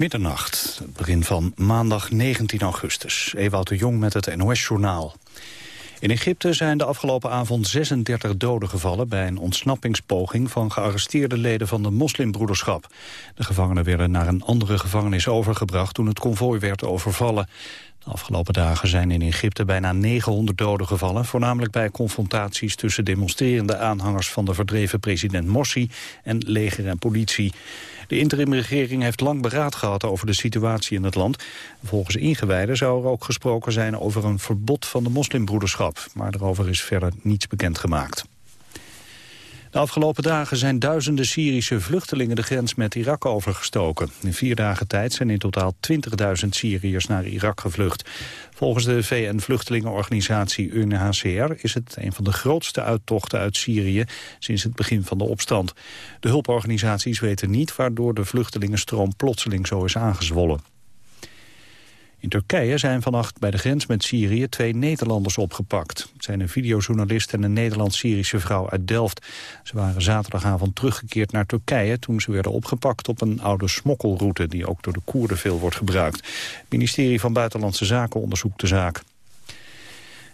Middernacht, het begin van maandag 19 augustus. Ewout de Jong met het NOS-journaal. In Egypte zijn de afgelopen avond 36 doden gevallen... bij een ontsnappingspoging van gearresteerde leden van de moslimbroederschap. De gevangenen werden naar een andere gevangenis overgebracht... toen het konvooi werd overvallen. De afgelopen dagen zijn in Egypte bijna 900 doden gevallen... voornamelijk bij confrontaties tussen demonstrerende aanhangers... van de verdreven president Morsi en leger en politie. De interimregering heeft lang beraad gehad over de situatie in het land. Volgens ingewijden zou er ook gesproken zijn over een verbod van de moslimbroederschap. Maar daarover is verder niets bekendgemaakt. De afgelopen dagen zijn duizenden Syrische vluchtelingen de grens met Irak overgestoken. In vier dagen tijd zijn in totaal 20.000 Syriërs naar Irak gevlucht. Volgens de VN-vluchtelingenorganisatie UNHCR is het een van de grootste uittochten uit Syrië sinds het begin van de opstand. De hulporganisaties weten niet waardoor de vluchtelingenstroom plotseling zo is aangezwollen. In Turkije zijn vannacht bij de grens met Syrië twee Nederlanders opgepakt. Het zijn een videojournalist en een Nederlands-Syrische vrouw uit Delft. Ze waren zaterdagavond teruggekeerd naar Turkije... toen ze werden opgepakt op een oude smokkelroute... die ook door de Koerden veel wordt gebruikt. Het ministerie van Buitenlandse Zaken onderzoekt de zaak.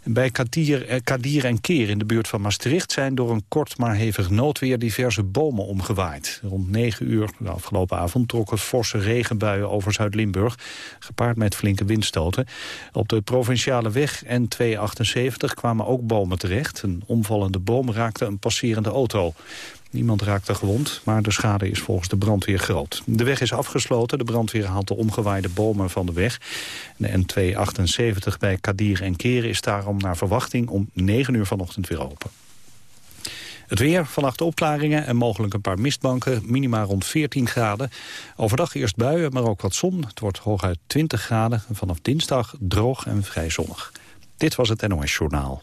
Bij Kadir, eh, Kadir en Keer in de buurt van Maastricht zijn door een kort maar hevig noodweer diverse bomen omgewaaid. Rond 9 uur de afgelopen avond trokken forse regenbuien over Zuid-Limburg, gepaard met flinke windstoten. Op de provinciale weg N278 kwamen ook bomen terecht. Een omvallende boom raakte een passerende auto. Niemand raakte gewond, maar de schade is volgens de brandweer groot. De weg is afgesloten. De brandweer haalt de omgewaaide bomen van de weg. De N278 bij Kadir en Keren is daarom naar verwachting om 9 uur vanochtend weer open. Het weer, vannacht opklaringen en mogelijk een paar mistbanken. Minima rond 14 graden. Overdag eerst buien, maar ook wat zon. Het wordt hooguit 20 graden. Vanaf dinsdag droog en vrij zonnig. Dit was het NOS Journaal.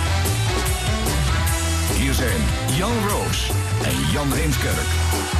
Hier zijn Jan Roos en Jan Heemskerk.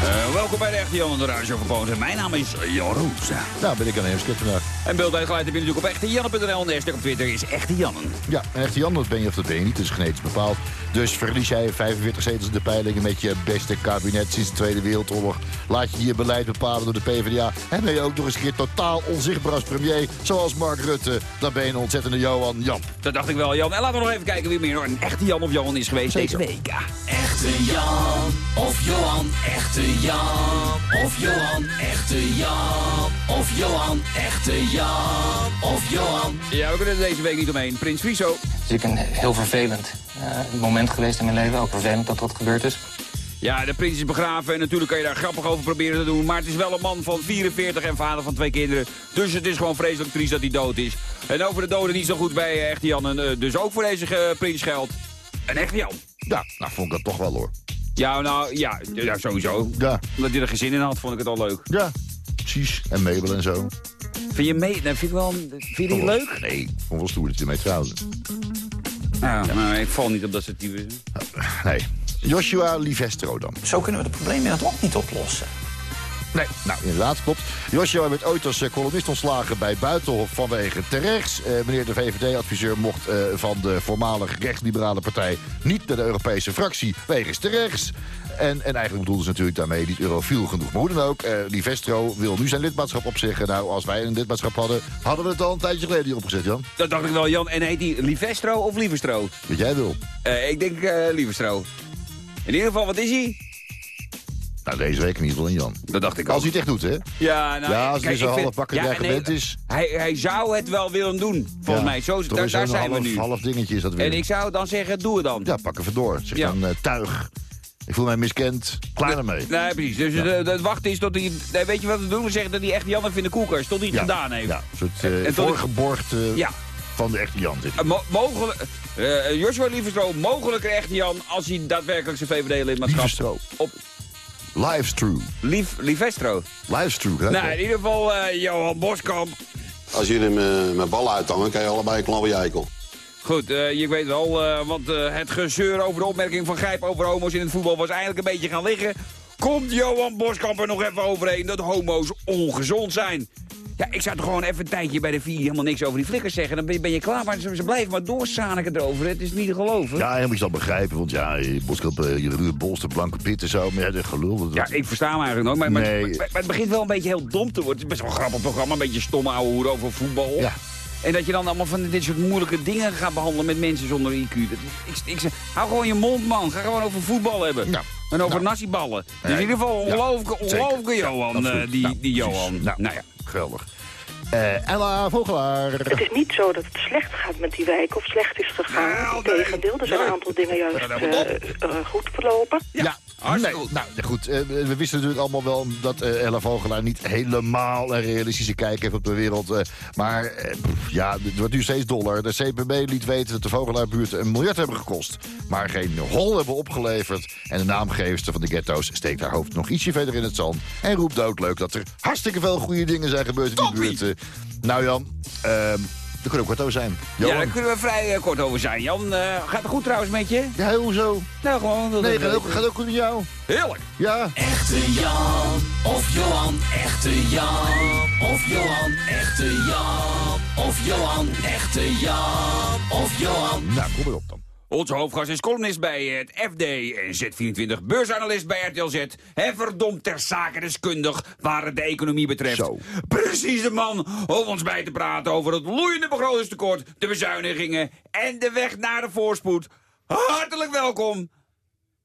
Uh, welkom bij de Echte Jan en de Radio. Mijn naam is Jan Roos. Nou, ben ik aan Heemskerk vandaag. En beeld uitgeleid heb je natuurlijk op echtejannen.nl. En de op Twitter is Echte Jannen. Ja, en Echte Jan, dat ben je of dat ben je niet. Dat is genetisch bepaald. Dus verlies jij 45 zetels in de peilingen met je beste kabinet sinds de Tweede Wereldoorlog. Laat je je beleid bepalen door de PvdA. En ben je ook nog eens een keer totaal onzichtbaar als premier. Zoals Mark Rutte. Dan ben je een ontzettende Johan Jan. Dat dacht ik wel, Jan. En laten we nog even kijken wie meer een echte Jan of Johan is geweest Zeker. deze week. Echte Jan of Johan, echte Jan of Johan, echte Jan of Johan, echte Jan of Johan. ja, we kunnen er deze week niet omheen. Prins Friso. Het is natuurlijk een heel vervelend eh, moment geweest in mijn leven. Ook vervelend dat dat gebeurd is. Ja, de prins is begraven en natuurlijk kan je daar grappig over proberen te doen. Maar het is wel een man van 44 en vader van twee kinderen. Dus het is gewoon vreselijk triest dat hij dood is. En over de doden niet zo goed bij eh, Echte Jan. En, eh, dus ook voor deze prins geldt. Een Echte Jan. Ja, nou vond ik dat toch wel hoor. Ja, nou, ja, ja sowieso. Ja, Omdat hij er geen zin in had, vond ik het al leuk. ja. Precies. En Mabel en zo. Vind je mee? Nee, vind ik wel, vind je die leuk? Nee, ik vond wel stoer dat je trouwde. Ja, maar ik val niet op dat soort types. Nee. Joshua Livestro dan. Zo kunnen we de problemen in het land niet oplossen. Nee, nou inderdaad, klopt. Joshua werd ooit als eh, columnist ontslagen bij Buitenhof vanwege terechts. Eh, meneer de VVD-adviseur mocht eh, van de voormalig rechtsliberale partij... niet naar de Europese fractie wegens terechts. En, en eigenlijk bedoelden ze natuurlijk daarmee niet eurofiel genoeg. Maar hoe dan ook, eh, Livestro wil nu zijn lidmaatschap opzeggen. Nou, als wij een lidmaatschap hadden, hadden we het al een tijdje geleden hier opgezet, Jan. Dat dacht ik wel, Jan. En heet die Livestro of Lieverstro? Wat jij wil. Eh, ik denk eh Lieverstro. In ieder geval, wat is hij? Nou, deze week in ieder geval in Jan. Dat dacht ik Als ook. hij het echt doet, hè? Ja, nou, Ja, als kijk, er zo'n half bakker ja, nee, is. Hij, hij zou het wel willen doen, volgens Ja, mij. Zo, daar, daar een zijn half, we nu. half dingetje is dat weer. En ik zou dan zeggen, doe het dan. Ja, pak even door. Zeg Ja. dan eh, tuig. Ik voel mij miskend. Klaar ermee. Nee, precies. Dus het het wachten is tot hij... Nee, weet je wat we doen? We zeggen dat hij echt Jan in de koelkast tot hij het Ja, gedaan heeft. Ja, een soort En- eh en voorgeborgd eh, Ja. van de echte Jan. Zit. Eh, mo- mogelijk, eh, Joshua Lieverstro, mogelijk een echte Jan... als hij daadwerkelijk zijn VVD-lidmaatschap... Lieverstro. Op Live's true. Lief, Liefestro. Live's true. hè? Nou, in ieder geval eh, Johan Boskamp. Als jullie me mijn bal uithangen, kan je allebei een klappe jeikel. Goed, eh, je weet wel, eh, want eh, het gezeur over de opmerking van Grijp over homo's in het voetbal was eigenlijk een beetje gaan liggen. Komt Johan Boskamp er nog even overheen dat homo's ongezond zijn? Ja, ik zou toch gewoon even een tijdje bij de vier helemaal niks over die flikkers zeggen. Dan ben je, ben je klaar, maar ze, ze blijven maar doorzaniken erover. Het is niet te geloven. Ja, en moet je dat begrijpen, want ja, je Boskamp, eh, je ruwe bolster, blanke pit en zo. Maar ja, dat gelul. Dat, Ja, ik versta hem eigenlijk nog, maar, maar, Nee. maar, maar het begint wel een beetje heel dom te worden. Het is best wel een grappig programma, een beetje stomme ouwe over voetbal. Ja. En dat je dan allemaal van dit soort moeilijke dingen gaat behandelen met mensen zonder IQ. Dat, ik, ik zeg, hou gewoon je mond, man. Ga gewoon over voetbal hebben. Ja. En over Nou. naziballen. Dus in ieder geval ongelooflijke, zeker. ongelooflijke Johan, eh, die, Nou, die. Johan. Nou. Nou, ja. Geweldig. Eh, Ella Vogelaar. Het is niet zo dat het slecht gaat met die wijk of slecht is gegaan. Nou, Integendeel, er zijn nee. een aantal dingen juist Ja, eh, eh, goed verlopen. Ja, hartstikke nee. Nou, ja, goed. we wisten natuurlijk allemaal wel dat eh, Ella Vogelaar niet helemaal een realistische kijk heeft op de wereld. eh, maar pff, ja, het wordt nu steeds dollar. De CPB liet weten dat de Vogelaarbuurten een miljard hebben gekost. Maar geen hol hebben opgeleverd. En de naamgeefster van de ghetto's steekt haar hoofd nog ietsje verder in het zand. En roept doodleuk dat er hartstikke veel goede dingen zijn gebeurd in die Toppie. Nou Jan, ehm er kan ook wat over zijn. Ja, daar kunnen we vrij eh, kort over zijn. Jan, eh, gaat het goed trouwens met je? Ja, hoezo? Nou, gewoon. dat Nee, het- gaat ook, gaat ook goed met jou. Heerlijk. Ja. Echte Jan of Johan, echte Jan of Johan, echte Jan of Johan, echte Jan of Johan. Nou, kom erop dan. Onze hoofdgast is columnist bij het FD en Z24, beursanalist bij RTL Z. En verdomd ter zake deskundig waar het de economie betreft. Zo. Precies de man om ons bij te praten over het loeiende begrotingstekort, de bezuinigingen en de weg naar de voorspoed. Hartelijk welkom,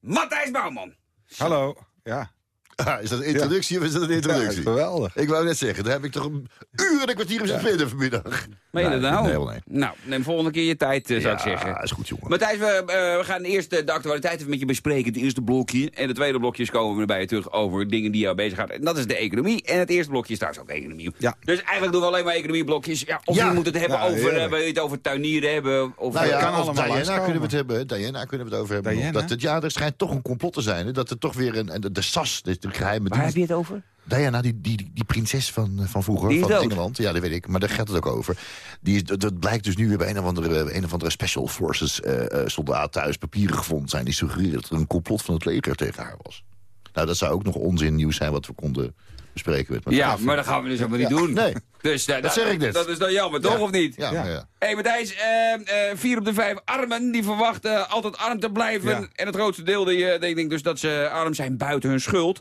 Matthijs Bouwman. Hallo, ja. Ah, is dat een introductie of is dat een introductie? Ja, geweldig. Ik wou net zeggen, daar heb ik toch een uur en een kwartier op zitten vinden vanmiddag. Meen je dat nou? Nee, wel nee. Nou, neem volgende keer je tijd, eh, zou ik zeggen. Ja, is goed, jongen. Matthijs, we, eh, we gaan eerst eh, de actualiteit even met je bespreken. Het eerste blokje. En het tweede blokje is komen we bij je terug over dingen die jou bezighouden. En dat is de economie. En het eerste blokje is trouwens ook economie. Ja. Dus eigenlijk doen we alleen maar economieblokjes. Ja, of Ja. je moet het hebben Ja, over, wil je het over tuinieren hebben. Of, Nou ja, kan of allemaal Diana kunnen we het hebben. Diana kunnen we het over hebben. Dat het, ja, er schijnt toch een complot te zijn. Hè? Dat er toch weer een, de, de SAS, de, geheime waar heb je het over? Diana, die, die, die, die prinses van, eh, van vroeger, van dood. Engeland. Ja, dat weet ik. Maar daar gaat het ook over. Die is, dat, dat blijkt dus nu weer bij een of andere, een of andere Special Forces eh, eh, soldaat thuis papieren gevonden zijn. Die suggereren dat er een complot van het leger tegen haar was. Nou, dat zou ook nog onzin nieuws zijn wat we konden bespreken elkaar. Ja, maar dat gaan we dus helemaal niet doen. nee. Dus, eh, Dat zeg ik net. Dat is dan jammer, toch? Of niet? Ja, Ja. maar hey, Matthijs, eh, eh, vier op de vijf armen die verwachten altijd arm te blijven. En het grootste deel die, eh, denkt dus dat ze arm zijn buiten hun schuld.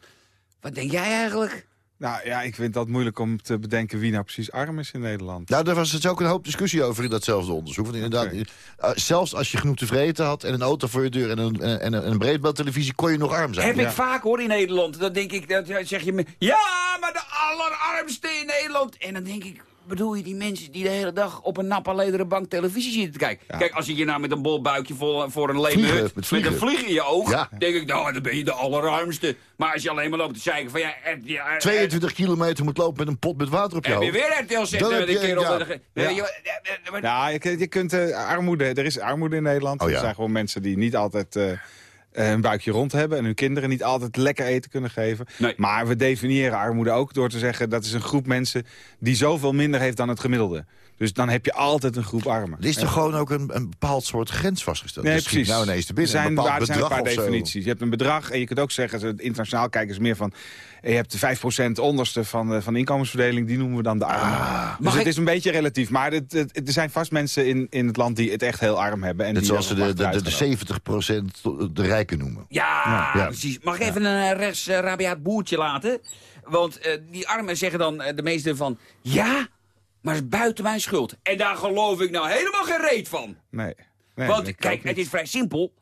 Wat denk jij eigenlijk? Nou ja, ik vind dat moeilijk om te bedenken wie nou precies arm is in Nederland. Nou, daar was het ook een hoop discussie over in datzelfde onderzoek. Want inderdaad, eh, zelfs als je genoeg te vreten had... en een auto voor je deur en een, en, een- en een breedbeeldtelevisie... kon je nog arm zijn. Heb Ja. ik vaak hoor in Nederland. Dan denk ik, dat zeg je me, ja, maar de allerarmste in Nederland. En dan denk ik, bedoel je die mensen die de hele dag op een nappa lederen bank televisie zitten te kijken? Kijk, als je je nou met een bol buikje vol, voor een leme Vliegen, hut, met een vlieg in je oog, Ja. denk ik, nou, dan ben je de allerarmste. Maar als je alleen maar loopt te zeiken van, ja, eh, ja eh, 22 kilometer moet lopen met een pot met water op je Heb je hoofd. weer RTL zitten heb met een je- kerel. ja. je eh, eh, maar- Ja, je, kunt- eh, armoede, er is armoede in Nederland. Oh ja. Er zijn gewoon mensen die niet altijd eh, eh, een buikje rond hebben... en hun kinderen niet altijd lekker eten kunnen geven. Nee. Maar we definiëren armoede ook door te zeggen... dat is een groep mensen die zoveel minder heeft dan het gemiddelde. Dus dan heb je altijd een groep armen. Er is toch gewoon ook een, een bepaald soort grens vastgesteld? Nee, precies. nou ineens te binnen. Er zijn, een bepaald er zijn een bedrag paar definities. Je hebt een bedrag en je kunt ook zeggen... ze- internationaal kijken ze meer van... je hebt de 5% onderste van de, van de inkomensverdeling... die noemen we dan de armen. Ah. dus het ik- is een beetje relatief. Maar het, het- er zijn vast mensen in, in het land die het echt heel arm hebben. En Net die zoals ze de, de, de, achteruit de 70% de rijken noemen. Ja, Ja. precies. Mag ik even een uh, rechts eh, rabiaat boertje laten? Want eh, die armen zeggen dan eh, de meeste van... Ja, maar het is buiten mijn schuld. En daar geloof ik nou helemaal geen reet van. Nee. nee Want kijk, het is vrij simpel.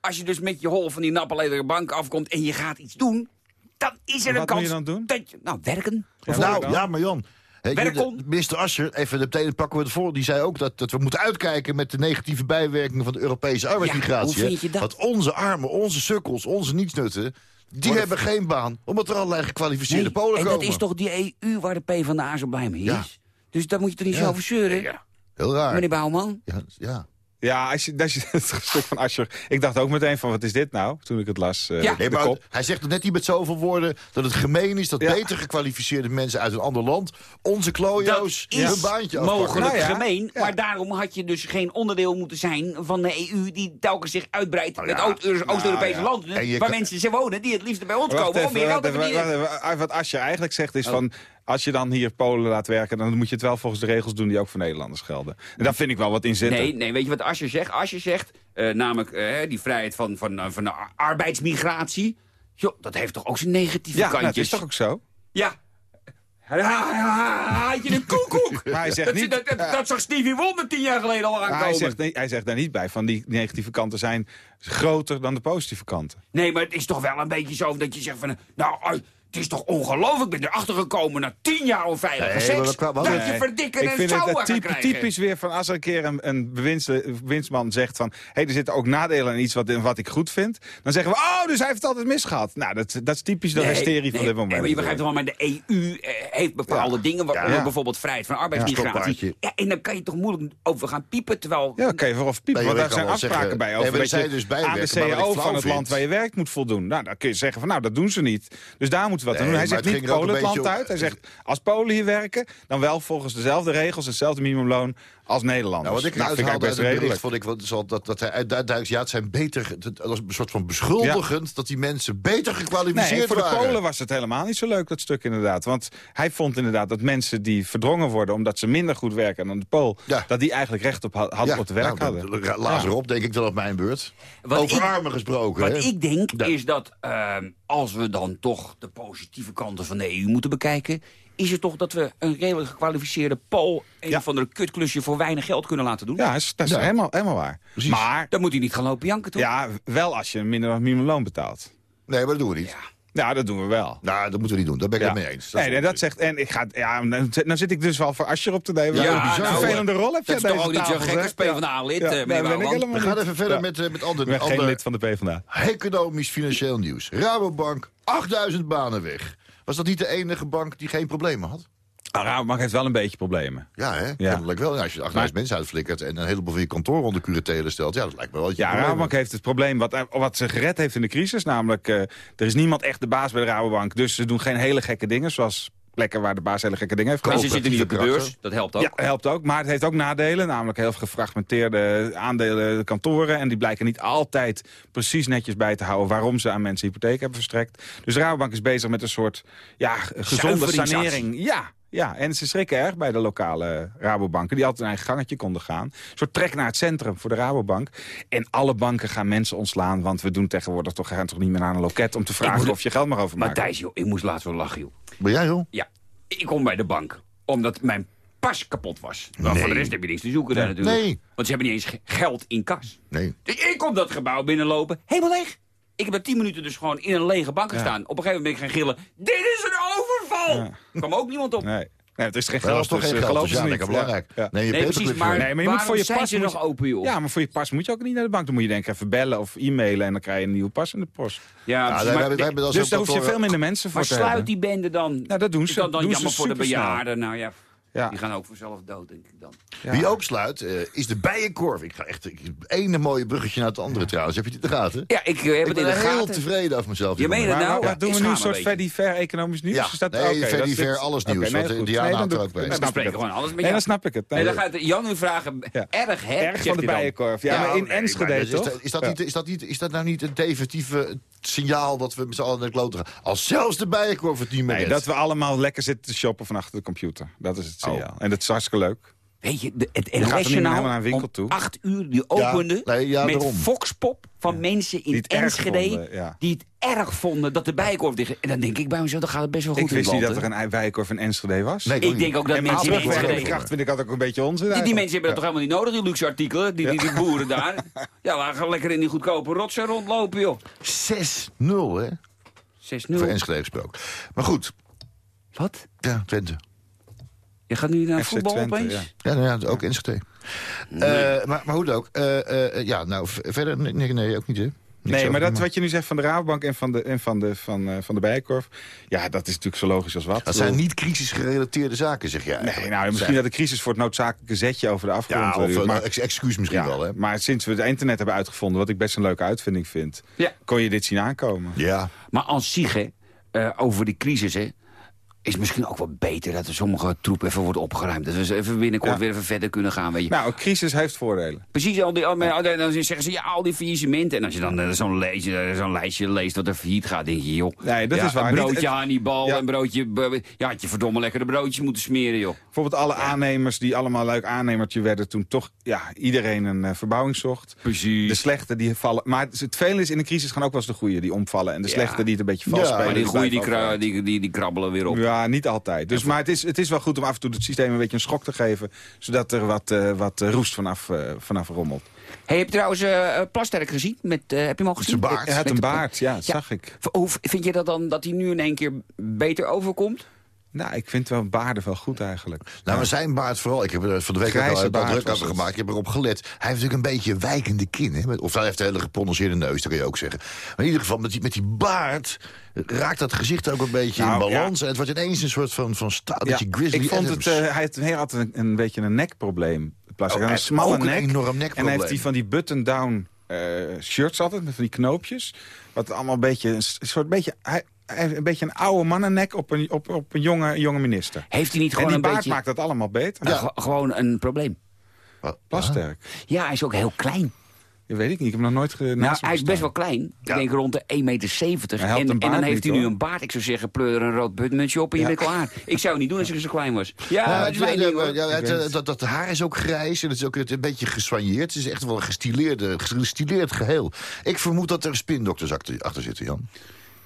Als je dus met je hol van die nappelederen bank afkomt en je gaat iets doen... dan is er En een wat kans moet je dan doen? dat je... Nou, werken. nou, dan? ja, maar Jan... hè, Welkom. de- Minister Ascher, even meteen pakken we het voor... die zei ook dat, dat we moeten uitkijken met de negatieve bijwerkingen... van de Europese arbeidsmigratie. hoe hè. vind je dat? Want onze armen, onze sukkels, onze nietsnutten... die hebben geen baan, omdat er allerlei gekwalificeerde Nee, Polen en komen. dat is toch die EU waar de PvdA zo blij mee is? Ja. Dus daar moet je er niet Ja. zo over zeuren, Heel raar. meneer Bouwman. Ja, ja. Ja, als je, als je het stuk van Asscher... Ik dacht ook meteen van, wat is dit nou? Toen ik het las. eh, Ja. de Nee, maar kop. hij zegt het net niet met zoveel woorden dat het gemeen is... dat Ja. beter gekwalificeerde mensen uit een ander land... onze klojo's Dat is hun baantje afpakken. mogelijk Nou ja, gemeen. ja. Maar daarom had je dus geen onderdeel moeten zijn van de EU... die telkens zich uitbreidt met ja, Oost- Oost-Europese nou ja. landen... Waar kan- mensen ze wonen die het liefst bij ons Wacht komen... om meer geld wacht te verdienen. Wat Asscher eigenlijk zegt is Oh. van... als je dan hier Polen laat werken... dan moet je het wel volgens de regels doen die ook voor Nederlanders gelden. En daar vind ik wel wat in zitten. Nee, nee, weet je wat Asje zegt? Asje zegt, eh, namelijk eh, die vrijheid van, van, eh, van de ar- arbeidsmigratie... Joh, dat heeft toch ook zijn negatieve ja, nou, kantjes? dat is toch ook zo? Ja. Haat je een koekoek? Maar hij zegt dat, niet- dat, dat, dat zag Stevie Wonder tien jaar geleden al aankomen. hij zegt, nee, hij zegt daar niet bij van die negatieve kanten zijn groter dan de positieve kanten. Nee, maar het is toch wel een beetje zo dat je zegt van... Nou, is toch ongelooflijk. Ik ben erachter gekomen na tien jaar onveilige Nee, seks... maar dat kwam- dat nee. je verdikken ik en vind het kan typisch weer van als er een keer een, een winstman zegt van... hé, er zitten ook nadelen aan iets wat, wat ik goed vind. Dan zeggen we, oh, dus hij heeft het altijd misgehad. Nou, dat, dat is typisch de Nee, hysterie van nee, dit moment. Maar je begrijpt wel, maar de EU eh, heeft bepaalde Ja. dingen... waaronder Ja. bijvoorbeeld vrijheid van arbeidsmigratie. Ja, en dan kan je toch moeilijk over gaan piepen, terwijl... Ja, oké, vooraf piepen. Want je daar kan zijn afspraken zeggen- bij over dat zijn je dus aan de wat CAO flauw van het land waar je werkt moet voldoen. Nou, dan kun je zeggen van nou, dat doen ze niet. Dus daar moeten we wat doen. Hij zegt niet Polen het land uit. Hij zegt als Polen hier werken, dan wel volgens dezelfde regels, hetzelfde minimumloon als Nederlanders. Nou, wat ik nou, eruit vind ik haalde eigenlijk uit best het bericht, redelijk. vond ik wel- dat, dat hij uit- duidelijk, ja, het zijn beter, dat was een soort van beschuldigend, dat die mensen beter gekwalificeerd Nee, voor de waren. Polen was het helemaal niet zo leuk, dat stuk inderdaad. Want hij vond inderdaad dat mensen die verdrongen worden... omdat ze minder goed werken dan de Pool... Ja. dat die eigenlijk recht op had- hadden ja, op het werk nou, hadden. de- Laat Ja. erop, denk ik dan op mijn beurt. Wat Over ik- armen gesproken. Wat hè? ik denk Ja. is dat ehm, als we dan toch de positieve kanten van de EU moeten bekijken... is het toch dat we een redelijk gekwalificeerde Pool... een Ja. van de kutklusje voor weinig geld kunnen laten doen. Ja, is- dat is Ja. helemaal, helemaal waar. Precies. Maar Dan moet hij niet gaan lopen janken, toch? ja, wel als je minder dan minimumloon betaalt. Nee, maar dat doen we niet. Ja, dat doen we wel. Nou, dat moeten we niet doen. Daar ben ik Ja. het mee eens. nee, nee, dat zegt. En ik ga. Ja, dan, zit- ik dus wel voor Ascher op te nemen. Ja, een bizar, vervelende rol heb je Dat is toch ook niet zo tafel, gek als zeg. PvdA-lid, Ja. eh, Ja, meneer ben ik We gaan niet. even verder Ja. met, eh, met ander, Ik ben geen ander lid van de PvdA. economisch financieel nieuws. Rabobank, 8000 banen weg. Was dat niet de enige bank die geen problemen had? Ah, Rabobank heeft wel een beetje problemen. Ja, hè? Ja. Kennelijk wel. Ja, als je 8000 mensen uitflikkert en een heleboel van je kantoor onder curatele stelt... ja, dat lijkt me wel Ja, Rabobank heeft het probleem wat, wat ze gered heeft in de crisis. Namelijk, eh, er is niemand echt de baas bij de Rabobank. Dus ze doen geen hele gekke dingen. Zoals plekken waar de baas hele gekke dingen heeft En gedaan. ze zitten niet op de beurs, dat helpt ook. Ja, helpt ook. Maar het heeft ook nadelen. Namelijk heel veel gefragmenteerde aandelen kantoren. En die blijken niet altijd precies netjes bij te houden... waarom ze aan mensen hypotheek hebben verstrekt. Dus de Rabobank is bezig met een soort ja, gezonde sanering. Ja, ja, en ze schrikken erg bij de lokale Rabobanken... die altijd een eigen gangetje konden gaan. Een soort trek naar het centrum voor de Rabobank. En alle banken gaan mensen ontslaan... want we doen tegenwoordig toch, gaan toch niet meer naar een loket... om te vragen of je geld mag overmaken. Matthijs, joh, ik moest laatst wel lachen, joh. Ben jij, joh? Ja, ik kom bij de bank, omdat mijn pas kapot was. Maar Nee. voor de rest heb je niks te zoeken daar natuurlijk. Nee. Want ze hebben niet eens ge- geld in kas. Nee. Dus ik kom dat gebouw binnenlopen, helemaal leeg. Ik heb er tien minuten dus gewoon in een lege bank gestaan. Op een gegeven moment ben ik gaan gillen, dit is een overval! Er kwam ook niemand op. Nee. Nee, het is geen geld, toch dus geen eh, geld, geloven dus ja, ze niet. lekker belangrijk. Ja. Nee, je Nee, precies, maar, voor. Nee, maar je moet voor je pas moet nog je- open, joh? Ja, maar voor je pas moet je ook niet naar de bank. Dan moet je denk ik even bellen of e-mailen en dan krijg je een nieuwe pas in de post. Ja, wij, maar, wij, wij Dus zo'n daar hoef je veel minder mensen voor maar te sluit hebben. die bende dan. Nou, dat doen Is ze. dat dan Doen ze jammer voor de bejaarden? Nou ja, Ja. die gaan ook vanzelf dood, denk ik dan. Ja. Wie ook sluit, eh, is de bijenkorf. Ik ga echt ik- ene mooie bruggetje naar het andere trouwens. Heb je het in de gaten? Ja, ik eh, heb Ik het in ben de heel gaten. tevreden over mezelf. Je dit meent het Maar nou? wat doen we nu? Een soort. Verdi Fair economisch nieuws? Ja, Is dat, nee, oké, Verdi dat is- Fair alles nieuws, nee, want goed. Diana Nee, dan houdt er ook bij. dan We snap ik gewoon alles met Nee, dan snap ik het. Nee, dan gaat Jan nu vragen, erg hè? Erg van de bijenkorf. Ja, maar in Enschede, toch? dat- Is dat, Ja. niet, is, dat niet, is dat nou niet een definitieve signaal dat we met z'n allen naar de kloten gaan? Als zelfs de bijenkorf het niet meer Nee, dat we allemaal lekker zitten te shoppen van achter de computer. Dat is het. Signaal. En dat is hartstikke leuk. Weet je, de, het NOS-journaal naar een winkel om toe. acht uur die opende nee, ja, met daarom. foxpop van mensen in Die Enschede... vonden, ja. die het erg vonden dat de bijenkorf dicht En dan denk ik bij mezelf, dan gaat het best wel goed Ik wist niet dat er een bijenkorf in Enschede was. Nee, hè. Ik denk ook dat en mensen in Enschede... kracht vind ik altijd ook een beetje onzin Die, die mensen hebben dat toch helemaal niet nodig, die luxe artikelen. Die, die, die boeren daar. Ja, laten gaan lekker in die goedkope rotsen rondlopen, joh. 6-0, hè? 6-0. Voor Enschede gesproken. Maar goed, Wat? ja, Twente. Je gaat nu naar FC voetbal Twente, opeens? ja. Ja, nou ja, ook Enschede. Eh, maar, maar hoe dan ook. Eh, eh, ja, nou, verder, nee, nee, nee, ook niet, hè? Nee, maar dat wat je nu zegt van de Rabobank en van de, en van de, van, eh, van de Bijenkorf... ja, dat is natuurlijk zo logisch als wat. Dat zijn niet crisisgerelateerde zaken, zeg jij. Nee, nou, misschien dat de crisis voor het noodzakelijke zetje over de afgrond... Ja, of maar, ex- excuus misschien ja, wel, hè? Maar sinds we het internet hebben uitgevonden... wat ik best een leuke uitvinding vind... Ja. kon je dit zien aankomen. Ja. Maar als zich, hè, eh, over die crisis, hè, is misschien ook wel beter dat er sommige troep even wordt opgeruimd. Dat we even binnenkort Ja. weer even verder kunnen gaan, weet je. Nou, een crisis heeft voordelen. Precies, al die, al, al- dan zeggen ze, ja, al die faillissementen. En als je dan eh, zo'n leesje- zo'n lijstje leest wat er failliet gaat, denk je, joh. Nee, dat ja, is waar. Een Niet- broodje het- Hannibal, Ja. een broodje... Ja, had je verdomme lekkere broodjes moeten smeren, joh. Bijvoorbeeld alle aannemers die allemaal leuk aannemertje werden... toen toch ja, iedereen een eh, verbouwing zocht. Precies. De slechte die vallen... Maar het, vele is in de crisis gaan ook wel eens de goede die omvallen. En de Ja. slechte die het een beetje Ja, vast maar die goeie, die, die, die, die krabbelen weer op. Ja, niet altijd. Dus, maar het is, het is wel goed om af en toe het systeem een beetje een schok te geven... zodat er wat, eh, wat eh, roest vanaf, eh, vanaf rommelt. Hey, heb je trouwens eh, eh, Plasterk gezien? Met, eh, heb je hem al gezien? Zijn baard. Hij had een baard, ja, dat Ja. zag ik. Hoe vind je dat dan, dat hij nu in één keer beter overkomt? Nou, ik vind wel baarden wel goed eigenlijk. Nou, maar zijn baard vooral. Ik heb er van de week al al druk over het. gemaakt. Ik heb erop gelet. Hij heeft natuurlijk een beetje wijkende kin. Hè? Met- Of hij heeft een hele geprononceerde neus, dat kun je ook zeggen. Maar in ieder geval, met die, met die baard raakt dat gezicht ook een beetje Nou, in balans. En het wordt ineens een soort van, van staaltje grizzly ik vond Adams. het, eh, hij heeft hij had een, een beetje een nekprobleem. Plastic. Oh, een hij smalle ook een nek. enorm En nekprobleem. heeft hij van die button-down eh, shirts altijd, met van die knoopjes. Wat allemaal een beetje, een soort beetje... Hij, hij een beetje een oude mannennek op een, op, op een jonge, jonge minister. Heeft hij niet En gewoon die een baard beetje... maakt dat allemaal beter. ge- gewoon een probleem? Plasterk. Ja, hij is ook heel klein. Dat weet ik niet, ik heb hem nog nooit ge- Nou, hij is best wel klein. Ik denk rond de 1,70 meter. En, en dan heeft niet, hij nu hoor. een baard. Ik zou zeggen, pleur er een rood butmuntje op en je Ja. bent klaar. Ik zou het niet doen als ik zo klein was. Ja, het mijn ding, het, het. dat, dat haar is ook grijs en het is ook een beetje geswanjeerd. Het is echt wel een gestileerde, gestileerd geheel. Ik vermoed dat er spindokters achter, achter zitten, Jan.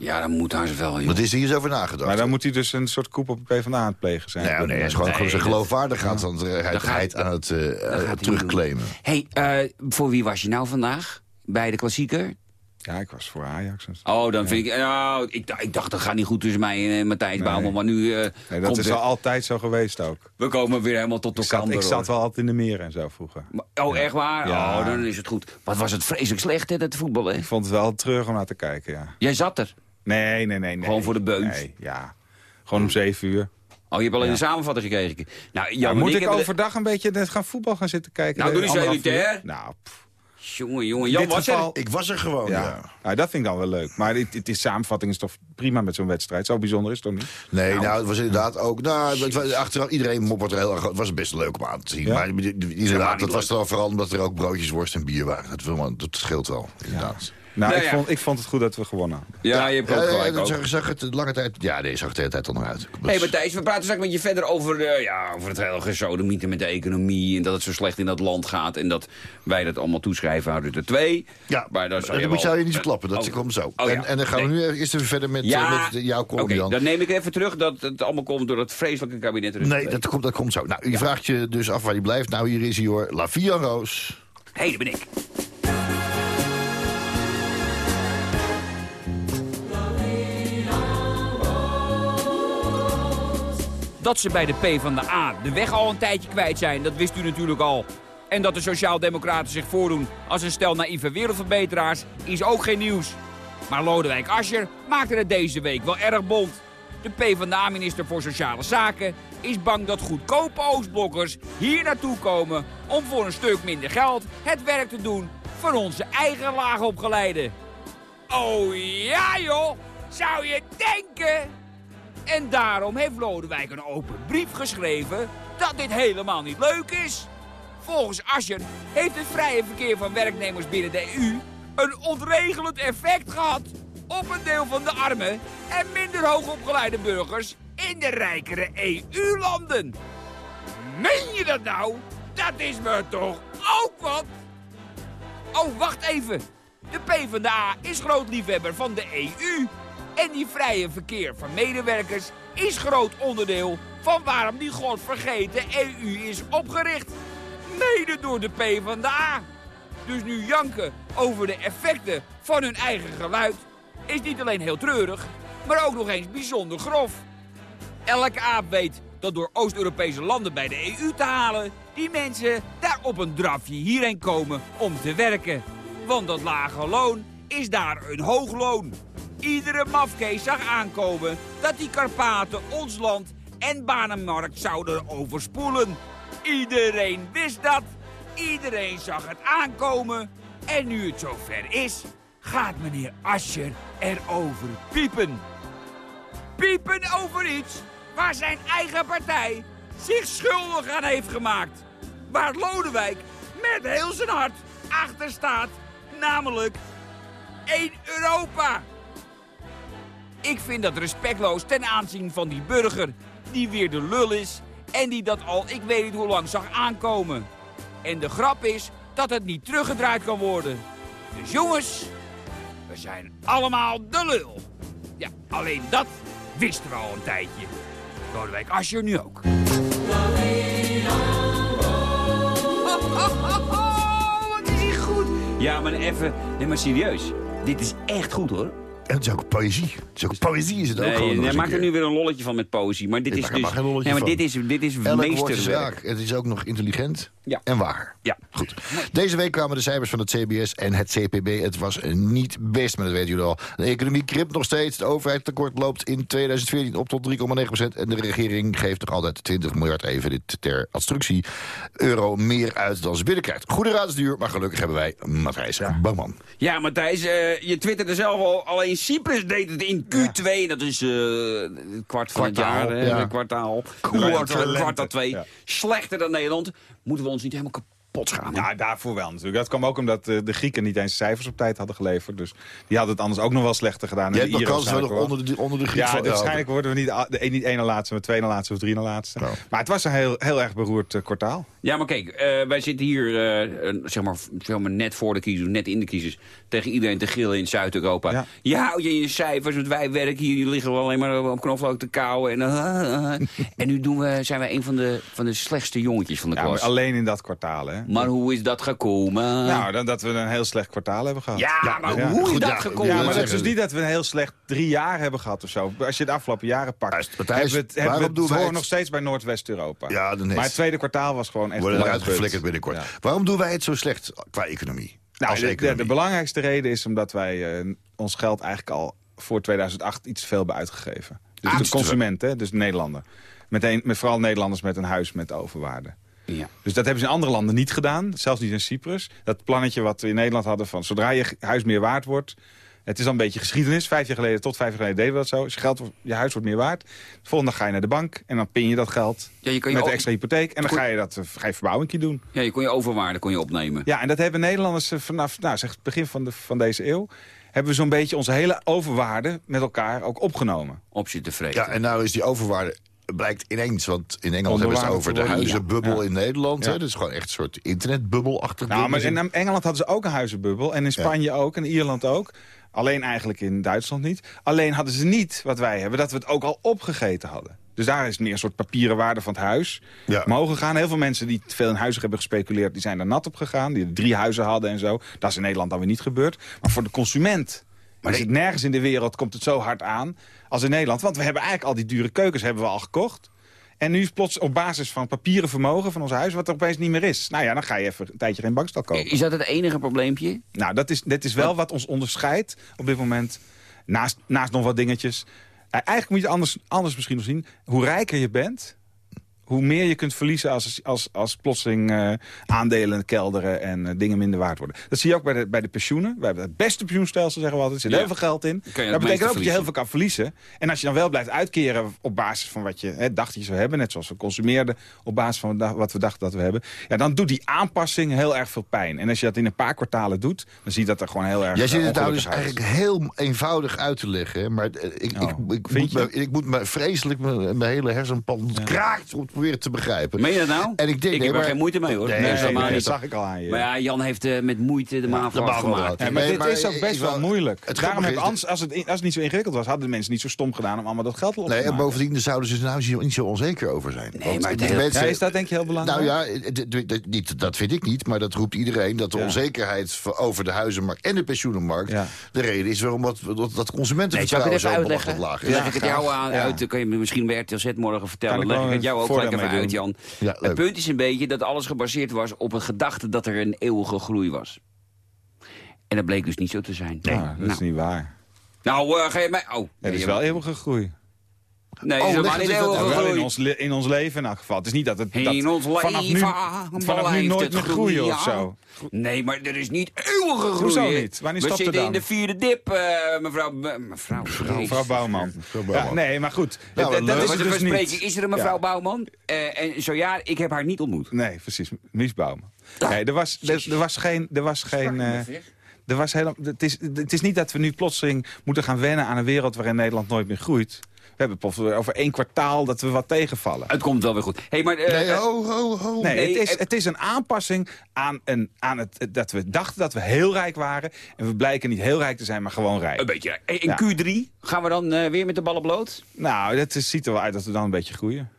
Ja, dan moet hij ze wel, joh. Dat is er hier eens over nagedacht. Maar dan moet hij dus een soort koep op PvdA aan het plegen zijn. Nee, nee, hij is gewoon, Nee, gewoon zijn dat- geloofwaardigheid aan het, gaat- aan het eh, eh, terugclaimen. Hé, hey, eh, voor wie was je nou vandaag? Bij de klassieker? Ja, ik was voor Ajax. en- Oh, dan vind ik... Nou, ik, ik dacht, dat gaat niet goed tussen mij en eh, Matthijs Nee. Bouwman. Maar nu eh, Nee, dat komt is er- al altijd zo geweest ook. we komen weer helemaal tot Ik zat, elkaar. ik zat wel altijd in de meren en zo vroeger. Oh, echt waar? Ja. Oh, dan is het goed. Wat was het vreselijk slecht, hè, dat voetbal, hè? Ik vond het wel terug om naar te kijken, ja. Jij zat er. Nee, nee, nee. nee. Gewoon voor de beuns? Nee, ja. Gewoon om zeven uur. Oh, je hebt alleen Ja. een samenvatting gekregen. Nou, Ja, en moet ik, de- overdag een beetje net gaan voetbal gaan zitten kijken? Nou, de doe eens anderhalf elitair. Nou, pff, Jongen, jongen. Jan was geval... er. Ik was er gewoon, ja. Ja. Nou, dat vind ik dan wel leuk. Maar dit is samenvatting is toch prima met zo'n wedstrijd. Zo bijzonder is het toch niet? Nee, nou, het was inderdaad ook... Nou, het was, achteraf, iedereen moppert er heel erg... Het was best leuk om aan te zien. Ja? Maar inderdaad, dat was dan vooral omdat er ook broodjes, worst en bier waren. Dat, wil- dat scheelt wel, inderdaad. Nou, Nou ik, ja. vond, ik vond het goed dat we gewonnen. Ja, je hebt ook ja, gelijk dat ook. zag, zag het lange tijd... Ja, nee, zag het de hele tijd al nog uit. Hé hey, Dus- Matthijs, we praten straks met je verder over, eh, ja, over het hele gesodemieten met de economie... en dat het zo slecht in dat land gaat en dat wij dat allemaal toeschrijven aan Rutte 2. ja, maar daar zou je moet wel- je niet verklappen. Dat Oh. komt zo. Oh, ja. en, en dan gaan we Nee. nu even- eerst even verder met, Ja, eh, met jouw column, Oké, Jan. dan neem ik even terug dat het allemaal komt door dat vreselijke kabinet Rutte Nee, 2. dat komt, dat komt zo. Nou, je vraagt je dus af waar hij blijft. Nou, hier is hij hoor. La Via Roos. Hé, hey, daar ben ik. Dat ze bij de P van de A de weg al een tijdje kwijt zijn, dat wist u natuurlijk al. En dat de Sociaaldemocraten zich voordoen als een stel naïeve wereldverbeteraars is ook geen nieuws. Maar Lodewijk Asscher maakte het deze week wel erg bond. De PvdA-minister voor Sociale Zaken is bang dat goedkope Oostblokkers hier naartoe komen om voor een stuk minder geld het werk te doen van onze eigen laagopgeleiden. Oh ja joh, zou je denken? En daarom heeft Lodewijk een open brief geschreven dat dit helemaal niet leuk is. Volgens Ascher heeft het vrije verkeer van werknemers binnen de EU een ontregelend effect gehad op een deel van de arme en minder hoogopgeleide burgers in de rijkere EU-landen. Meen je dat nou? Dat is me toch ook wat? Oh, wacht even. De PvdA is groot liefhebber van de EU. En die vrije verkeer van medewerkers is groot onderdeel van waarom die godvergeten EU is opgericht. Mede door de PvdA. Dus nu janken over de effecten van hun eigen geluid is niet alleen heel treurig, maar ook nog eens bijzonder grof. Elke aap weet dat door Oost-Europese landen bij de EU te halen... die mensen daar op een drafje hierheen komen om te werken. Want dat lage loon is daar een hoog loon. Iedere mafkees zag aankomen dat die Karpaten ons land en banenmarkt zouden overspoelen. Iedereen wist dat. Iedereen zag het aankomen. En nu het zover is, gaat meneer Ascher erover piepen. Piepen over iets waar zijn eigen partij zich schuldig aan heeft gemaakt. Waar Lodewijk met heel zijn hart achter staat. Namelijk één Europa. Ik vind dat respectloos ten aanzien van die burger die weer de lul is en die dat al ik weet niet hoe lang zag aankomen. En de grap is dat het niet teruggedraaid kan worden. Dus jongens, we zijn allemaal de lul. Ja, alleen dat wisten we al een tijdje. Lodewijk Asscher nu ook. Wat is hij goed. Ja, maar even, nee maar serieus. Dit is echt goed hoor. En het is ook poëzie. Het is ook poëzie is het ook gewoon. nee, er nu weer een lolletje van met poëzie. Maar dit is dus... geen nee, maar van. dit is, dit is Elk meesterwerk. Het is ook nog intelligent Ja. en waar. Ja. Goed. Deze week kwamen de cijfers van het CBS en het CPB. Het was niet best, maar dat weten jullie al. De economie krimpt nog steeds. Het overheidstekort loopt in 2014 op tot 3,9% En de regering geeft nog altijd 20 miljard even dit ter instructie euro meer uit dan ze binnenkrijgt. Goede raad is duur, maar gelukkig hebben wij Matthijs Bangman. Ja, Matthijs, eh, je twitterde zelf al, alleen Cyprus deed het in Q2. Dat is het kwart van Kwartaal, het jaar, hè, ja. kwartaal. Kwartaal Kwart, lente. kwartaal 2. Ja. Slechter dan Nederland. Moeten we ons niet helemaal kapot gaan? Ja, daarvoor wel natuurlijk. Dat kwam ook omdat eh, de Grieken niet eens cijfers op tijd hadden geleverd. Dus die hadden het anders ook nog wel slechter gedaan. Je hebt nog kans nog waarschijnlijk onder de, onder de Griek Ja, van- dus waarschijnlijk worden we niet, de, niet één na laatste, maar twee na laatste of drie na laatste. Nou. Maar het was een heel, heel erg beroerd eh, kwartaal. Ja, maar kijk, eh, wij zitten hier eh, zeg, maar, zeg maar net voor de crisis, net in de crisis... tegen iedereen te gillen in Zuid-Europa. Ja. Ja. hou je in je cijfers, want wij werken hier, jullie liggen alleen maar op knoflook te kauwen. En, en nu doen we, zijn wij een van de, van de slechtste jongetjes van de Ja, klas. alleen in dat kwartaal, hè. Maar hoe is dat gekomen? Nou, dan, dat we een heel slecht kwartaal hebben gehad. ja, maar ja. hoe is Goed, dat ja, gekomen? Ja, maar dat is dus niet dat we een heel slecht drie jaar hebben gehad of zo. Als je de afgelopen jaren pakt, Juist, hebben we het, hebben we waarom het doen nog steeds bij Noordwest-Europa. Ja, dan is- maar het tweede kwartaal was gewoon echt... worden eruit geflikkerd binnenkort. Ja. Waarom doen wij het zo slecht qua economie? Nou, de, de, belangrijkste reden is omdat wij eh, ons geld eigenlijk al voor 2008 iets te veel hebben uitgegeven. Dus Iets de te veel. consument, hè, dus de Nederlander. Meteen, met vooral Nederlanders met een huis met overwaarde. Ja. Dus dat hebben ze in andere landen niet gedaan. Zelfs niet in Cyprus. Dat plannetje wat we in Nederland hadden van zodra je huis meer waard wordt... Het is al een beetje geschiedenis. Vijf jaar geleden, tot vijf jaar geleden deden we dat zo. Als je, geld, je huis wordt meer waard. De volgende dag ga je naar de bank en dan pin je dat geld Ja, je kan je met de extra hypotheek. En dan ga je dat eh, ga je verbouwing doen. Ja, je kon je overwaarde kon je opnemen. Ja, en dat hebben Nederlanders eh, vanaf nou, zeg, het begin van, de, van deze eeuw... hebben we zo'n beetje onze hele overwaarde met elkaar ook opgenomen. Op je tevreden. Ja, en nou is die overwaarde blijkt ineens, want in Engeland hebben ze het over de huizenbubbel ja. in Nederland. Ja. Hè? Dat is gewoon echt een soort internetbubbelachtig Nou, maar Dus in Engeland hadden ze ook een huizenbubbel. En in Spanje ook, en Ierland ook. Alleen eigenlijk in Duitsland niet. Alleen hadden ze niet wat wij hebben, dat we het ook al opgegeten hadden. Dus daar is meer een soort papieren waarde van het huis Ja. mogen gaan. Heel veel mensen die veel in huizen hebben gespeculeerd... die zijn er nat op gegaan, die drie huizen hadden en zo. Dat is in Nederland dan weer niet gebeurd. Maar voor de consument maar het nergens in de wereld komt het zo hard aan als in Nederland. Want we hebben eigenlijk al die dure keukens hebben we al gekocht. En nu is plots op basis van papieren vermogen van ons huis... wat er opeens niet meer is. Nou ja, dan ga je even een tijdje geen bankstel kopen. Is dat het enige probleempje? Nou, dat is, dit is wel wat ons onderscheidt op dit moment. Naast, naast nog wat dingetjes. Eh, Eigenlijk moet je het anders, anders misschien nog zien. Hoe rijker je bent, hoe meer je kunt verliezen als, als, als plotseling eh, aandelen kelderen en eh, dingen minder waard worden. Dat zie je ook bij de, bij de pensioenen. We hebben het beste pensioenstelsel, zeggen we altijd. Er zit Ja. heel veel geld in. Je dat betekent ook dat je heel veel kan verliezen. En als je dan wel blijft uitkeren op basis van wat je hè, dacht dat je zou hebben... net zoals we consumeerden op basis van wat we dachten dat we hebben... Ja, dan doet die aanpassing heel erg veel pijn. En als je dat in een paar kwartalen doet, dan zie je dat er gewoon heel erg Jij zit eh, het nou dus eigenlijk heel eenvoudig uit te leggen. Maar eh, ik, Oh, ik, ik, moet je? me, ik moet me vreselijk mijn, mijn hele hersenpan kraakt proberen te begrijpen. Meen je dat nou? En ik denk, ik nee, heb er geen moeite mee hoor. Nee, Nee, dat zag ik al aan je. Maar ja, Jan heeft eh, met moeite de de wel. Ja, maar Nee, dit maar is ook ik- best ik wel moeilijk. het Daarom heb, is anders, als, het, als het niet zo ingewikkeld was, hadden de mensen niet zo stom gedaan om allemaal dat geld op Nee, te en bovendien zouden ze er nou zo- niet zo onzeker over zijn. Nee, maar hele- Ja, is dat denk je heel belangrijk? Nou ja, niet, dat vind ik niet, maar dat roept iedereen... dat de Ja. onzekerheid over de huizenmarkt en de pensioenenmarkt... Ja. de reden is waarom dat, dat, ik consumentenvertrouwen zo belachelijk laag is. Leg ik het jou aan, Ja. uit, dan kan je me misschien bij RTL Z morgen vertellen. Ik leg ik het jou ook uit, Jan. Ja, het punt is een beetje dat alles gebaseerd was op een gedachte dat er een eeuwige groei was. En dat bleek dus niet zo te zijn. Ah, dat is nou, niet waar. nou eh, ga je mij... Oh, Het is wel eeuwige groei. Nee, Oh, helemaal niet. Ja, wel in ons, in ons leven in elk geval. Het is niet dat het dat In ons vanaf nu, leven vanaf nu nooit meer groeien of zo. Nee, maar er is niet eeuwige groei. Hoezo niet? Wanneer We stopt het zitten dan? in de vierde dip, eh, mevrouw... me- Mevrouw, Mevrouw Bouwman. Bouwman. Ja, nee, maar goed. Nou, dat, dat is een dus niet. Is er een mevrouw Ja. Bouwman? Eh, en zo ja, ik heb haar niet ontmoet. Nee, precies. Mies Bouwman. Nee, er was, er, er was geen... Er was geen eh, er was helemaal, het, is, het is niet dat we nu plotseling moeten gaan wennen aan een wereld waarin Nederland nooit meer groeit. We hebben bijvoorbeeld over één kwartaal dat we wat tegenvallen. Het komt wel weer goed. Hey, maar, eh, Nee, ho, ho, ho. Nee, Nee, het, is, het is een aanpassing aan, een, aan het, dat we dachten dat we heel rijk waren. En we blijken niet heel rijk te zijn, maar gewoon rijk. een beetje. In Ja. Q3 gaan we dan eh, weer met de ballen bloot? Nou, het is- ziet er wel uit dat we dan een beetje groeien.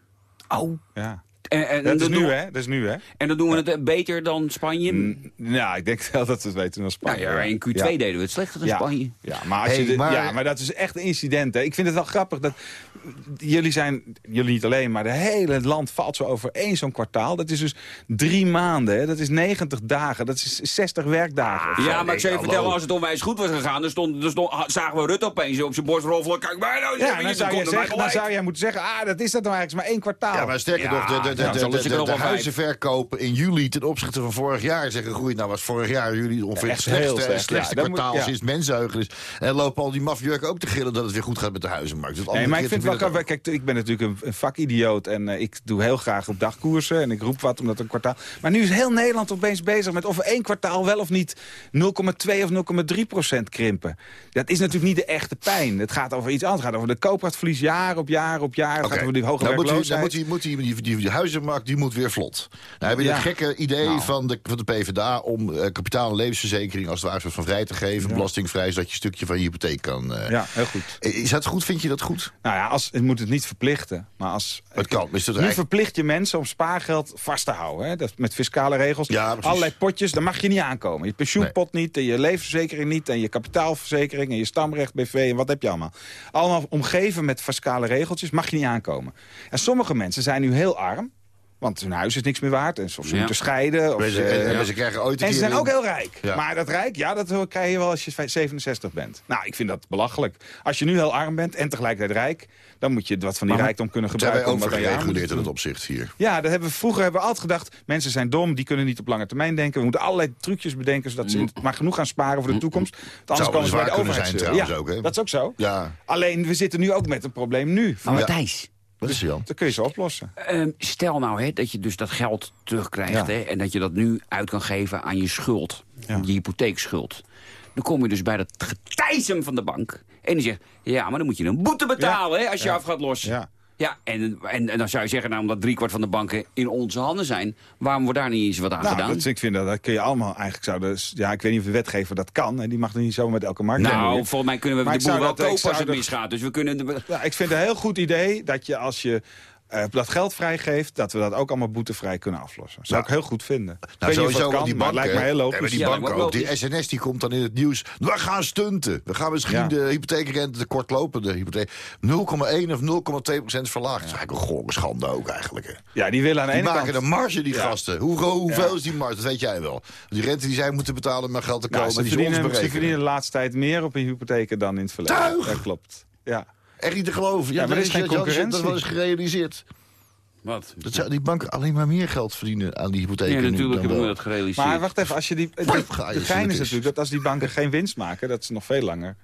Oh. Ja. En, en, Dat is nu, doen, hè? Dat is nu, hè? en dan doen we het eh, beter dan Spanje? Nou, ik denk wel dat we het weten dan Nou Spanje. ja, in Q2 Ja. deden we het slechter dan Ja. Spanje. Ja, maar, als Hey, je de- maar- ja, maar dat is echt een incident. Hè. Ik vind het wel grappig dat jullie zijn, jullie niet alleen, maar de hele land valt zo over één zo'n kwartaal. Dat is dus drie maanden, hè. dat is 90 dagen, dat is 60 werkdagen. Ja, maar ik zou je vertellen, als het onwijs goed was gegaan... dan, stond, dan stond, zagen we Rutte opeens op zijn borst roffelen. Kijk mij nou Ja, dan je zou, je zeggen, dan zou jij moeten zeggen, ah, dat is dat nou eigenlijk is maar één kwartaal. Ja, maar sterker Ja, nog, de, de, de, nou, de, de, de, vijf. huizenverkopen in juli ten opzichte van vorig jaar zijn gegroeid. Nou was vorig jaar juli ongeveer het slechtste, slecht, slechtste ja. Dat moet- kwartaal sinds mensenheugenis. En lopen al die mafjurken ook te gillen dat het weer goed gaat met de huizenmarkt. Nee, maar ik vind wel. Kijk, ik ben natuurlijk een, vakidioot en eh, ik doe heel graag op dagkoersen en ik roep wat omdat een kwartaal. Maar nu is heel Nederland opeens bezig met of we één kwartaal wel of niet 0,2 of 0,3 procent krimpen. Dat is natuurlijk niet de echte pijn. Het gaat over iets anders. Het gaat over de koopkrachtverlies jaar op jaar op jaar. Het gaat over die hoge Nou moet, die, dan werkloosheid. moet, die, moet die, die, die, die huizenmarkt die moet weer vlot. Nou hebben Ja. een gekke idee Nou. van, de, van de PvdA om eh, kapitaal- en levensverzekering als het ware van vrij te geven. Belastingvrij, zodat je een stukje van je hypotheek kan. eh. Ja, heel goed. Is dat goed? Vind je dat goed? Nou ja, als, je moet het niet verplichten. Maar als, Het kan. Is dat nu eigenlijk- verplicht je mensen om spaargeld vast te houden. Hè? Dat, met fiscale regels. Ja. Allerlei potjes, daar mag je niet aankomen. Je pensioenpot niet, en je levensverzekering niet... en je kapitaalverzekering en je stamrecht, BV en wat heb je allemaal. Allemaal omgeven met fiscale regeltjes, mag je niet aankomen. En sommige mensen zijn nu heel arm... Want hun huis is niks meer waard. En of ze Ja. moeten scheiden. Of ze, en- en ze krijgen ooit een en ze zijn ook heel rijk. Ja. Maar dat rijk, ja, dat krijg je wel als je 67 bent. Nou, ik vind dat belachelijk. Als je nu heel arm bent en tegelijkertijd rijk... dan moet je wat van die Maar rijkdom kunnen gebruiken. om wat aan je armoede te overgereguleerd in het opzicht hier? Ja, dat hebben we, vroeger hebben we altijd gedacht... mensen zijn dom, die kunnen niet op lange termijn denken. We moeten allerlei trucjes bedenken... zodat ze in- maar genoeg gaan sparen voor de toekomst. Want anders Zou komen ze bij de zwaar kunnen overheid zijn trouwens ja, ook, hè? Dat is ook zo. Ja. Alleen, we zitten nu ook met een probleem nu. Maar Matthijs, Wat is er, Jan? Dat kun je zo oplossen. ehm, stel nou hè, dat je dus dat geld terugkrijgt... Ja. Hè, en dat je dat nu uit kan geven aan je schuld. Ja. Je hypotheekschuld. Dan kom je dus bij dat getijsem van de bank. En die zegt, ja, maar dan moet je een boete betalen hè, als je Ja. af gaat lossen. Ja. En, en, en dan zou je zeggen, nou, omdat driekwart van de banken in onze handen zijn... waarom wordt daar niet eens wat aan Nou, gedaan? dat, ik vind dat, dat kun je allemaal eigenlijk zouden... Ja, ik weet niet of de wetgever dat kan. Hè. Die mag er niet zo met elke markt nou, volgens mij kunnen we Maar de boel wel kopen als het misgaat. Dus we kunnen... De, Ja, ik vind het een heel goed idee dat je als je eh, dat geld vrijgeeft... dat we dat ook allemaal boetevrij kunnen aflossen. zou Nou, ik heel goed vinden. Nou, sowieso, kan, die banken, het lijkt me heel logisch. die Ja, banken ook, die SNS die komt dan in het nieuws. We gaan stunten. We gaan misschien Ja. de hypotheekrente, de kortlopende hypotheek, 0,1 of 0,2 procent verlagen. Dat is eigenlijk een gore schande ook eigenlijk. Hè. Ja, die willen aan de Die ene maken kant... een marge, die Ja. gasten. Hoe, hoeveel Ja. is die marge? Dat weet jij wel. Die rente die zij moeten betalen om geld te Nou, komen, ze, die is ons ze verdienen de laatste tijd meer op een hypotheken dan in het verleden. Tuig! Dat klopt. Ja. Echt niet te geloven. Ja, maar er is geen dat- dat- concurrentie. is gerealiseerd. wat? Dat zou die banken alleen maar meer geld verdienen aan die hypotheken. Ja, nu natuurlijk hebben we dat gerealiseerd. Maar wacht even, als je die, de, gein is natuurlijk dat als die banken geen winst maken... dat ze nog veel langer...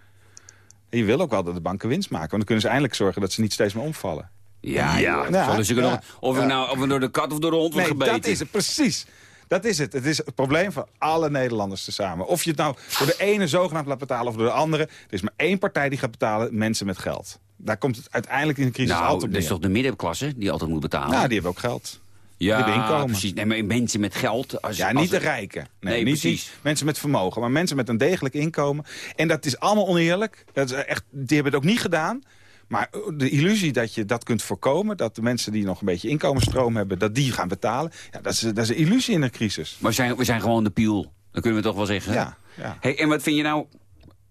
En je wil ook wel dat de banken winst maken. Want dan kunnen ze eindelijk zorgen dat ze niet steeds meer omvallen. Ja, ja. Nog- of, we nou, of we door de kat of door de hond Nee, gebeten. dat is het, precies. Dat is het. Het is het probleem van alle Nederlanders tezamen. Of je het nou door de ene zogenaamd laat betalen of door de andere. Er is maar één partij die gaat betalen, mensen met geld. Daar komt het uiteindelijk in de crisis Nou, altijd dat is toch de middenklasse die altijd moet betalen? Nou, die hebben ook geld. ja, precies. Nee, maar mensen met geld... Als, Ja, als- niet de rijken. Nee, Nee, niet die precies. mensen met vermogen. Maar mensen met een degelijk inkomen. En dat is allemaal oneerlijk. Dat is echt, die hebben het ook niet gedaan. Maar de illusie dat je dat kunt voorkomen... dat de mensen die nog een beetje inkomensstroom hebben... dat die gaan betalen, ja, dat, is, dat is een illusie in een crisis. Maar we zijn, we zijn gewoon de piel. Dat kunnen we toch wel zeggen. Ja, ja. Hey, en wat vind je nou,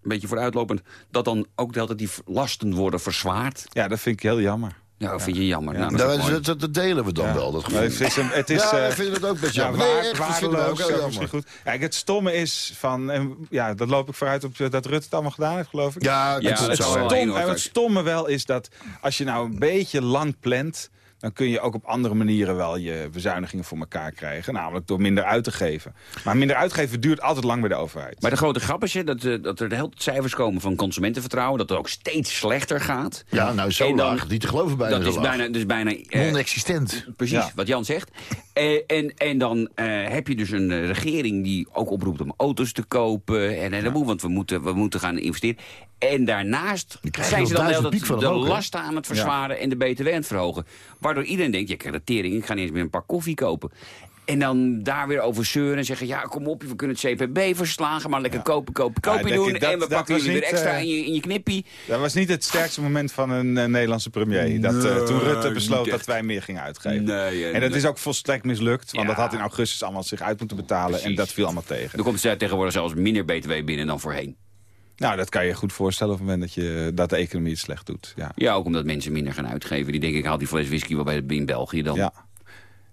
een beetje vooruitlopend... dat dan ook de hele tijd die lasten worden verzwaard? Ja, dat vind ik heel jammer. Nou, vind je jammer. Nou, dat Nou, dat, dat- dat delen we dan Ja. wel, dat gevoel. het is, het is, ja, eh, ik vind het ook best Ja, jammer. waar, nee, echt, dat vinden we ook waardeloos, heel ook misschien jammer. goed. Kijk, het stomme is van, en ja, dat loop ik vooruit op dat Rutte het allemaal gedaan heeft, geloof ik. Ja, Ja, dat dat is is zo. wel Stom, het stomme wel is dat als je nou een beetje lang plant... dan kun je ook op andere manieren wel je bezuinigingen voor elkaar krijgen. Namelijk door minder uit te geven. Maar minder uitgeven duurt altijd lang bij de overheid. Maar de grote grap is hè, dat, eh, dat er de hele cijfers komen van consumentenvertrouwen. Dat het ook steeds slechter gaat. Ja, nou zo dan- laag. Niet te geloven bijna dat is laag. bijna, dus bijna eh, Non-existent. Precies, Ja. wat Jan zegt. Eh, en, en dan eh, heb je dus een regering die ook oproept om auto's te kopen. En, en moet, want we moeten, we moeten gaan investeren. En daarnaast zijn ze dan wel de lasten aan het verzwaren en de btw aan het verhogen. Waardoor iedereen denkt, ja, ik krijg de tering, ik ga niet eens meer een pak koffie kopen. En dan daar weer over zeuren en zeggen... ja, kom op, we kunnen het CPB verslagen... maar lekker kopen, kopen, Ja, kopen dat- doen... dat- en we pakken jullie weer extra eh, in, je, in je knippie. Dat was niet het sterkste moment van een eh, Nederlandse premier. Dat, eh, toen Rutte besloot dat wij meer gingen uitgeven. Nee, en dat nee. is ook volstrekt mislukt. Want Ja. dat had in augustus allemaal zich uit moeten betalen. En dat viel allemaal tegen. Er komt tegenwoordig zelfs minder btw binnen dan voorheen. Nou, dat kan je goed voorstellen op het moment dat, je, dat de economie het slecht doet. Ja. Ja, ook omdat mensen minder gaan uitgeven. Die denken, ik haal die fles whisky wel bij in België dan. Ja.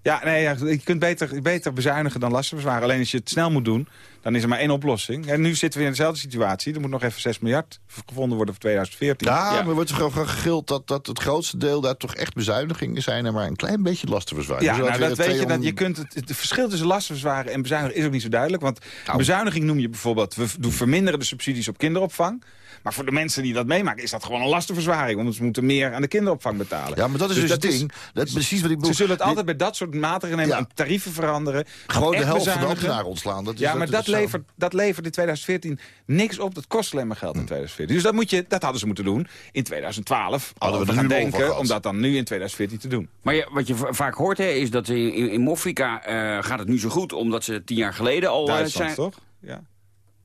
Ja, nee, ja, je kunt beter, beter bezuinigen dan lasten verzwaren. Alleen als je het snel moet doen, dan is er maar één oplossing. En nu zitten we in dezelfde situatie. Er moet nog even 6 miljard gevonden worden voor 2014. Ja, Ja. maar wordt er gewoon gegild dat, dat het grootste deel daar toch echt bezuinigingen zijn... en maar een klein beetje lastenverzwaring. Ja, Dus nou, dat weet je. Dat 200 je kunt het, het verschil tussen lastenverzwaren en bezuinigen is ook niet zo duidelijk. Want Nou. bezuiniging noem je bijvoorbeeld... we doen verminderen de subsidies op kinderopvang. Maar voor de mensen die dat meemaken is dat gewoon een lastenverzwaring. Want ze moeten meer aan de kinderopvang betalen. Ja, maar dat is dus, het is- ding. Dat is precies wat ik bedoel. Ze zullen het Die- altijd bij dat soort maatregelen nemen. Ja. En tarieven veranderen. Gewoon de helft van de ambtenaren ontslaan. Dat is, Ja, maar dat, levert, dat levert in 2014 niks op. Dat kost alleen maar geld in 2014. Dus dat, moet je, dat hadden ze moeten doen in 2012. Hadden we er gaan denken om dat dan nu in 2014 te doen. Maar wat je va- vaak hoort hè, is dat in, in, in Mofrika eh, gaat het nu zo goed... omdat ze tien jaar geleden al eh, Duitsland, zijn... toch? Ja.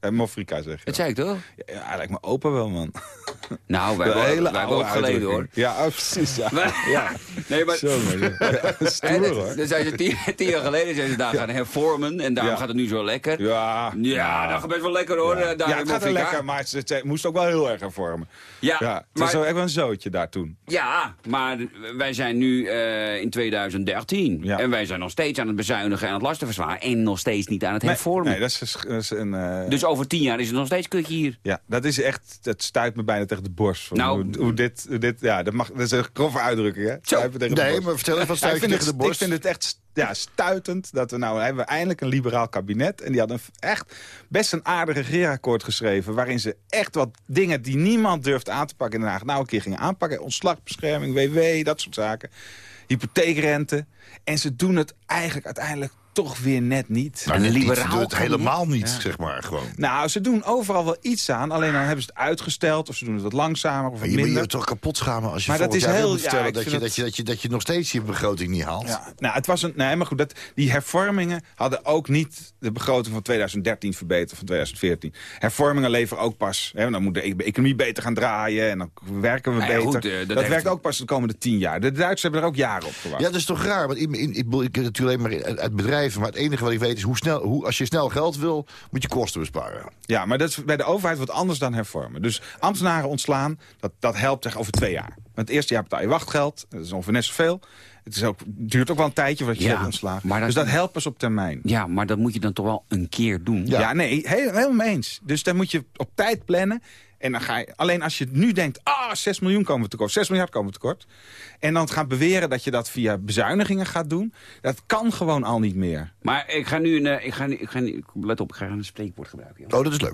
En Mofrika zeg je. Dat zei ik toch? Ja, ja, lijkt me opa wel, man. Nou, wij hebben, hele wij hebben ook geleden hoor. Ja, oh, precies. Ja. Maar- ja. Nee, maar... Zo, maar. Ja, stoer, hoor. Dan zijn ze tien, tien jaar geleden zijn ze daar gaan hervormen en daarom Ja. gaat het nu zo lekker. Ja, Ja, dat gaat best wel lekker hoor. eh, Daar ja, het gaat wel lekker, maar het, het moest ook wel heel erg hervormen. Ja, Ja, het maar- was zo echt wel een zootje daar toen. Ja, maar wij zijn nu eh, in 2013. Ja. En wij zijn nog steeds aan het bezuinigen en het lastenverzwaren. En nog steeds niet aan het hervormen. Nee, dat is, dat is een... eh, Dus over tien jaar is het nog steeds kutje hier. Ja, dat is echt, dat stuit me bijna tegen de borst. Van Nou, hoe, hoe dit, hoe dit, ja, dat, mag, dat is een grove uitdrukking, hè? Stuipen tegen de Nee, borst. maar vertel even wat Ja, ik, stuit tegen het, de ik borst. vind het echt ja, stuitend dat we nou hebben we eindelijk een liberaal kabinet. En die hadden echt best een aardig regeerakkoord geschreven. Waarin ze echt wat dingen die niemand durft aan te pakken in Den Haag... nou een keer gingen aanpakken. Ontslagbescherming, WW, dat soort zaken. Hypotheekrente. En ze doen het eigenlijk uiteindelijk toch weer net niet. Maar Een net liberaal ze doen het kabinet. helemaal niet, Ja. zeg maar. Gewoon. Nou, ze doen overal wel iets aan. Alleen dan hebben ze het uitgesteld. Of ze doen het wat langzamer of wat Maar je moet minder. je toch kapot schamen als je Maar dat volgend is jaar heel- wil vertellen ja, ik dat, je, dat, je, dat, je, dat je nog steeds je begroting niet haalt. Ja, nou, het was een. Nee, maar goed, dat, die hervormingen hadden ook niet de begroting van 2013 verbeterd van 2014. Hervormingen leveren ook pas. Hè, dan moet de e- economie beter gaan draaien en dan werken we Nou ja, beter. goed, eh, dat dat werkt ook pas de komende tien jaar. De Duitsers hebben er ook jaren op gewacht. Ja, dat is toch raar. Want ik, bedoel, ik ken natuurlijk alleen maar uit- uit bedrijven. Maar het enige wat ik weet is hoe snel, hoe, als je snel geld wil, moet je kosten besparen. Ja, maar dat is bij de overheid wat anders dan hervormen. Dus ambtenaren ontslaan, dat, dat helpt echt over twee jaar. Want het eerste jaar betaal je wachtgeld, dat is ongeveer net zoveel. Het is ook, duurt ook wel een tijdje voordat je Ja, wordt ontslagen. maar dat- Dus dat helpt pas op termijn. Ja, maar dat moet je dan toch wel een keer doen. Ja, nee, heel- helemaal mee eens. Dus dan moet je op tijd plannen. En dan ga je, alleen als je nu denkt, ah, 6 miljoen komen we tekort, 6 miljard komen we tekort. En dan gaat beweren dat je dat via bezuinigingen gaat doen. Dat kan gewoon al niet meer. Maar ik ga nu een, eh, ik ga, ik ga, nu- let op, ik ga een spreekwoord gebruiken. Oh, dat is leuk.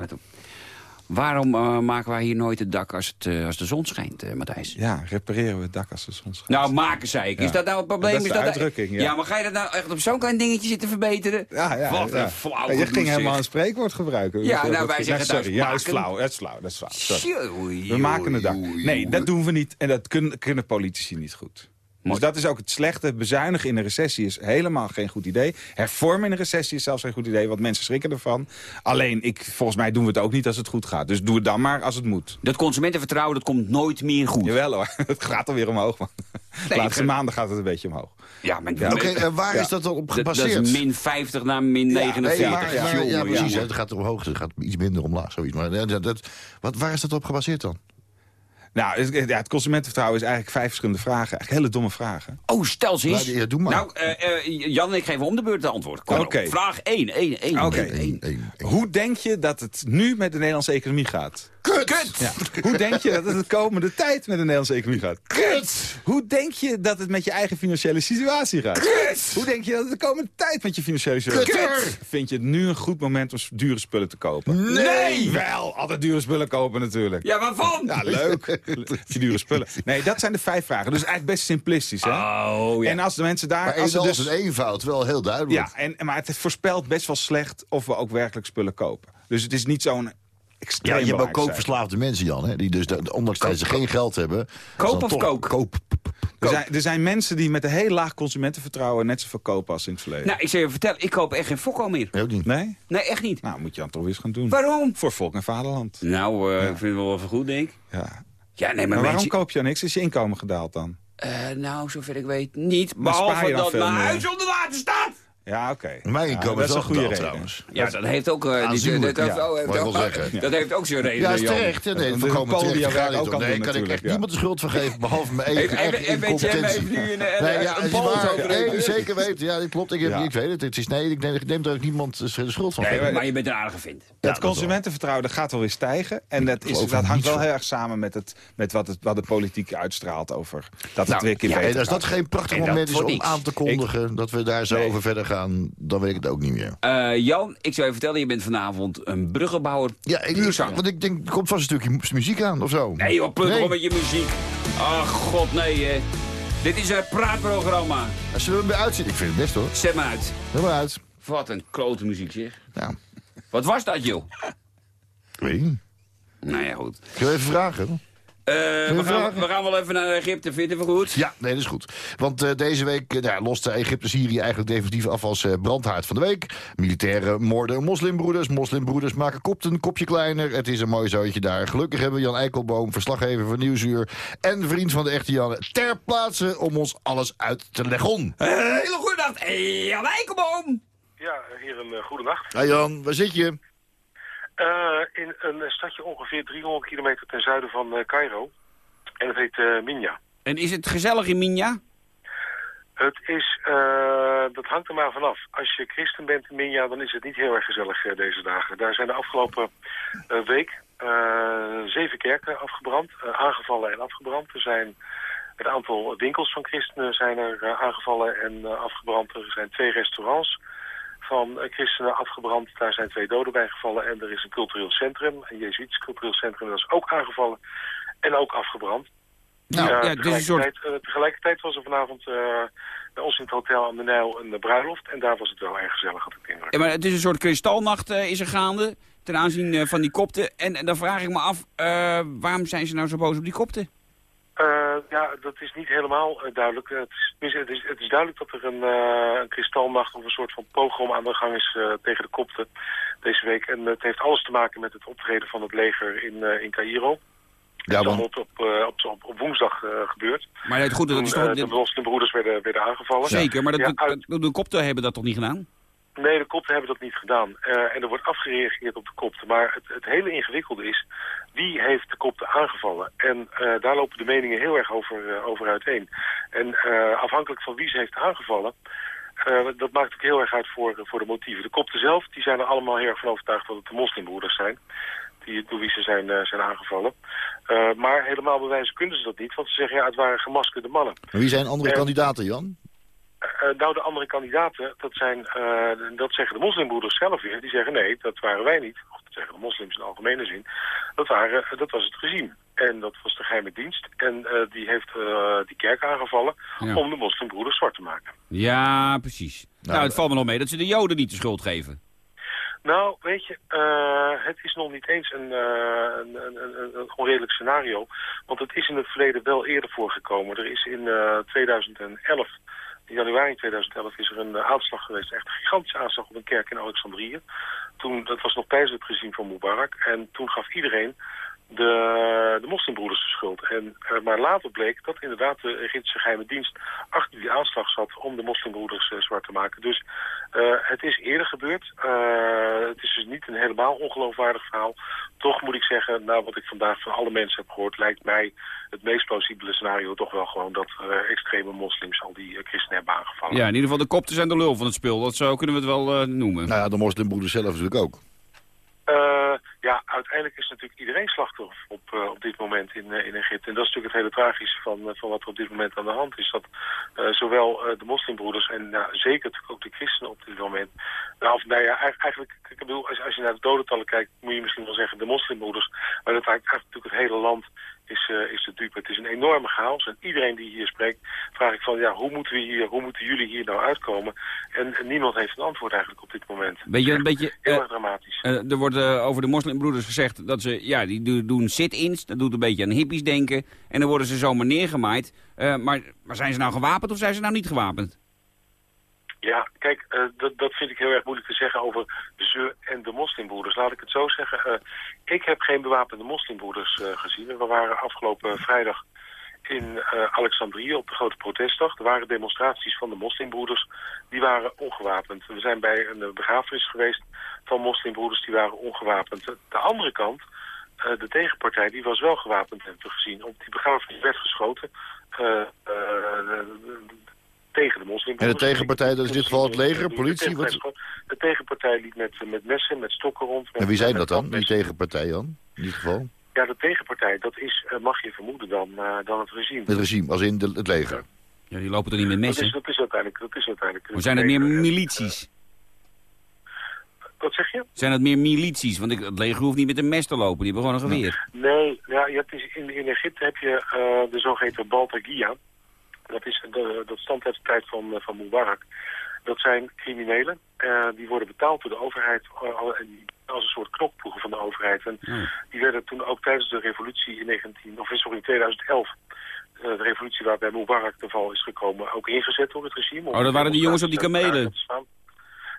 Waarom eh, maken wij hier nooit het dak als, het, eh, als de zon schijnt, eh, Matthijs? Ja, repareren we het dak als de zon schijnt. Nou, maken, zei ik. Is Ja. dat nou het probleem? Dat is de nou- uitdrukking, ja. ja. maar ga je dat nou echt op zo'n klein dingetje zitten verbeteren? Ja, ja, Wat ja. een flauw Je ging helemaal een spreekwoord gebruiken. Ja, Dus, nou, dat- wij zeggen sorry. Ja, dat is maken. flauw. Dat is flauw. Dat is flauw. Sorry. We maken het dak. Nee, dat doen we niet. En dat kunnen, kunnen politici niet goed. Dus dat is ook het slechte. Bezuinigen in een recessie is helemaal geen goed idee. Hervormen in een recessie is zelfs geen goed idee, want mensen schrikken ervan. Alleen, ik, volgens mij doen we het ook niet als het goed gaat. Dus doe het dan maar als het moet. Dat consumentenvertrouwen, dat komt nooit meer goed. Jawel hoor, het gaat alweer omhoog. Man. De laatste ik- maanden gaat het een beetje omhoog. Ja, maar Ja. Oké, en waar Ja. is dat dan op dat, dat gebaseerd? is min 50 naar min Ja, 49. Nee, maar- maar- Jongen, ja, precies. Het gaat omhoog, het gaat iets minder omlaag, zoiets. Maar eh, dat, wat, waar is dat op gebaseerd dan? Nou, het, ja, het consumentenvertrouwen is eigenlijk vijf verschillende vragen. Eigenlijk hele domme vragen. Oh, stel ze eens. Nou, ja, doe maar. Nou, eh, eh, Jan en ik geven om de beurt de antwoord. Kom Oké. op. Vraag 1, 1, 1. Oké. Eén, één, één. Hoe denk je dat het nu met de Nederlandse economie gaat? Kut! Ja. Hoe denk je dat het de komende tijd met de Nederlandse economie gaat? Kut! Hoe denk je dat het met je eigen financiële situatie gaat? Kut! Hoe denk je dat het de komende tijd met je financiële situatie Kutter! Vind je het nu een goed moment om dure spullen te kopen? Nee! Wel, altijd dure spullen kopen natuurlijk. Ja, waarvan? Ja, leuk. Je dure spullen. Nee, dat zijn de vijf vragen. Dus eigenlijk best simplistisch, hè? Oh, ja. En als de mensen daar... Maar als ze dus, een eenvoud, wel heel duidelijk. ja, en, maar het voorspelt best wel slecht of we ook werkelijk spullen kopen. Dus het is niet zo'n extreem Ja, je hebt ook koopverslaafde mensen, Jan. Hè, die dus, de- ondanks dat ze geen geld hebben... Koop of kook? Koop. Er zijn, er zijn mensen die met een heel laag consumentenvertrouwen net zoveel kopen als in het verleden. Nou, ik zou je vertellen, ik koop echt geen fokko meer. Nee, ook niet. Nee? Nee, echt niet. Nou, moet je dan toch weer eens gaan doen. Waarom? Voor volk en vaderland. Nou, eh, ik vind het wel even goed, denk ik. Ja. Ja, nee, maar, Maar waarom koop je dan niks? Is je inkomen gedaald dan? Eh, nou, zover ik weet niet. Maar Behalve je dan dat mijn huis onder water staat. Ja, oké. Mijn Ja, inkomen dat is wel goede trouwens. Ja, dat heeft ook... eh, die- dat, heeft, ja, oh, heeft ik ook- dat heeft ook zijn reden. Ja, is terecht. Nee, Dat voorkomen Paul die terecht. ook kan Nee, doen kan ik echt ja. niemand de schuld van geven, behalve mijn En- eigen en- eigen en weet hem heeft incompetentie. nu een, een, Nee, ja, een waar. Nee, de- zeker weten. Ja, dit klopt. Ik, heb, Ja. ik weet het. het is, nee, ik neem, ik neem er ook niemand de schuld van. Nee, maar je bent een aardige. Ja, dat het consumentenvertrouwen dat gaat wel weer stijgen. En dat, is, dat hangt wel heel erg samen met, het, met wat, het, wat de politiek uitstraalt over dat het Nou, weer keer ja, beter als dat geen prachtig En dat moment is om aan te kondigen dat we daar zo Nee. over verder gaan, dan weet ik het ook niet meer. Eh, Jan, ik zou je vertellen, je bent vanavond een bruggenbouwer. Ja, ik, puur zang. want ik denk, er komt vast een stukje mu- muziek aan of zo. Nee joh, pluk Nee. op met je muziek. Ach god, nee hè. Dit is een praatprogramma. Als Zullen we hem weer uitzien? Ik vind het best hoor. Zet maar uit. Zet maar uit. Wat een klote muziek zeg. Ja, Wat was dat joh? ik weet niet. Nou ja, goed. Ik wil even vragen. Eh, we, gaan, we gaan wel even naar Egypte, vinden we goed? Ja, nee, dat is goed. Want eh, deze week eh, nou, loste Egypte Syrië eigenlijk definitief af als brandhaard van de week. Militairen moorden moslimbroeders. Moslimbroeders maken kopten een kopje kleiner. Het is een mooi zootje daar. Gelukkig hebben we Jan Eikelboom, verslaggever van Nieuwsuur... en vriend van de echte Jan ter plaatse om ons alles uit te leggen. Hele goede nacht. Jan Eikelboom. Ja, hier een uh, goede nacht. Hey Jan, waar zit je? Uh, in een stadje ongeveer 300 kilometer ten zuiden van uh, Cairo. En het heet uh, Minya. En is het gezellig in Minya? Het is, uh, dat hangt er maar vanaf. Als je christen bent in Minya, dan is het niet heel erg gezellig uh, deze dagen. Daar zijn de afgelopen uh, week zeven kerken afgebrand, aangevallen en afgebrand. Er zijn het aantal winkels van christenen zijn er aangevallen en afgebrand. Er zijn twee restaurants van christenen afgebrand. Daar zijn twee doden bij gevallen. En er is een cultureel centrum, een Jezuïtisch cultureel centrum, dat is ook aangevallen en ook afgebrand. Nou, ja, dus tegelijkertijd, soort... uh, tegelijkertijd was er vanavond uh, bij ons in het hotel aan de Nijl een bruiloft. En daar was het wel erg gezellig, had ik de indruk. Ja, maar het is een soort kristalnacht is er gaande ten aanzien van die kopten. En, en, dan vraag ik me af, waarom zijn ze nou zo boos op die kopten? Uh, ja, dat is niet helemaal uh, duidelijk. Het is, het, is, het is duidelijk dat er een, uh, een kristalnacht of een soort van pogrom aan de gang is uh, tegen de kopten deze week. En het heeft alles te maken met het optreden van het leger in, uh, in Cairo. Ja, dat is op, op, op, op, op woensdag uh, gebeurd. Maar het goed, dat is toch... uh, de moslimbroeders werden, werden aangevallen. Zeker, maar dat, ja, uit... de, de kopten hebben dat toch niet gedaan? Nee, de kopten hebben dat niet gedaan. Uh, en er wordt afgereageerd op de kopten. Maar het, het hele ingewikkelde is, wie heeft de kopten aangevallen? En uh, daar lopen de meningen heel erg over, uh, over uiteen. En afhankelijk van wie ze heeft aangevallen... dat maakt ook heel erg uit voor, voor de motieven. De kopten zelf die zijn er allemaal heel erg van overtuigd dat het de moslimbroeders zijn. Die, door wie ze zijn, zijn aangevallen. maar helemaal bewijzen kunnen ze dat niet. Want ze zeggen, ja, het waren gemaskerde mannen. Maar wie zijn andere en, kandidaten, Jan? Uh, nou, de andere kandidaten, dat, zijn, uh, dat zeggen de moslimbroeders zelf weer. Die zeggen nee, dat waren wij niet. Of dat zeggen de moslims in algemene zin. Dat, waren, uh, dat was het regime. En dat was de geheime dienst. En die heeft die kerk aangevallen ja. om de moslimbroeders zwart te maken. Ja, precies. Nou, nou het valt me nog mee dat ze de joden niet de schuld geven. Nou, weet je, uh, het is nog niet eens een, uh, een, een, een, een, onredelijk scenario. Want het is in het verleden wel eerder voorgekomen. Er is in uh, 2011, in januari 2011, is er een aanslag geweest. Echt een gigantische aanslag op een kerk in Alexandrië. Toen, dat was nog tijdens het regime van Mubarak. En toen gaf iedereen de, de moslimbroeders de schuld. En, uh, maar later bleek dat inderdaad de Egyptische geheime dienst achter die aanslag zat om de moslimbroeders uh, zwart te maken. Dus uh, het is eerder gebeurd. het is dus niet een helemaal ongeloofwaardig verhaal. Toch moet ik zeggen, na wat ik vandaag van alle mensen heb gehoord, lijkt mij het meest plausibele scenario toch wel gewoon dat eh, extreme moslims al die eh, christenen hebben aangevallen. Ja, in ieder geval de kopten zijn de lul van het spul. Dat zo kunnen we het wel eh, noemen. Nou ja, de moslimbroeders zelf natuurlijk ook. Ja, uiteindelijk is natuurlijk iedereen slachtoffer op, eh, op dit moment in, eh, in Egypte. En dat is natuurlijk het hele tragische van, eh, van wat er op dit moment aan de hand is. Dat zowel de moslimbroeders en nou, zeker ook de christenen op dit moment... Nou, of, nou ja, eigenlijk, ik bedoel, als, als je naar de dodentallen kijkt, moet je misschien wel zeggen de moslimbroeders. Maar dat eigenlijk natuurlijk het hele land is, eh, is de dupe. Het is een enorme chaos. En iedereen die hier spreekt, vraag ik van, ja, hoe moeten, we hier, hoe moeten jullie hier nou uitkomen? En, en niemand heeft een antwoord eigenlijk op dit moment. Weet je, een beetje... Heel eh, erg dramatisch. eh, er wordt over de moslimbroeders gezegd dat ze, ja, die do- doen sit-ins. Dat doet een beetje aan hippies denken. En dan worden ze zomaar neergemaaid. Maar, maar zijn ze nou gewapend of zijn ze nou niet gewapend? Ja, kijk, eh, dat, dat vind ik heel erg moeilijk te zeggen over ze en de moslimbroeders. Laat ik het zo zeggen. eh, ik heb geen bewapende moslimbroeders eh, gezien. We waren afgelopen vrijdag in Alexandrië op de grote protestdag. Er waren demonstraties van de moslimbroeders. Die waren ongewapend. We zijn bij een begrafenis geweest van moslimbroeders. Die waren ongewapend. De andere kant, de tegenpartij, die was wel gewapend, hebben we gezien. Op die begrafenis werd geschoten. Eh, eh, tegen de En de tegenpartij, dat is in dit geval het leger, politie? Wat... De tegenpartij liep met, met messen, met stokken rond. Met, En wie zijn dat dan, die tegenpartij dan, in dit geval? Ja, de tegenpartij, dat is, eh, mag je vermoeden, dan, eh, dan het regime. Het regime, als in de, het leger. Ja, die lopen toch niet met Dat is, messen? dat is uiteindelijk... Dat is uiteindelijk Of zijn het meer milities? Wat zeg je? Zijn het meer milities? Want ik, het leger hoeft niet met een mes te lopen. Die hebben gewoon een geweer. Nee, ja, je hebt dus in, in Egypte heb je eh, de zogeheten Baltagia. Dat, is, de, dat uit de tijd van, eh, van Mubarak. Dat zijn criminelen. eh, die worden betaald door de overheid eh, als een soort knokploegen van de overheid. En die werden toen ook tijdens de revolutie in 19, of sorry, in 2011... eh, de revolutie waarbij Mubarak te val is gekomen, ook ingezet door het regime. Oh, dat waren die jongens op die kamelen.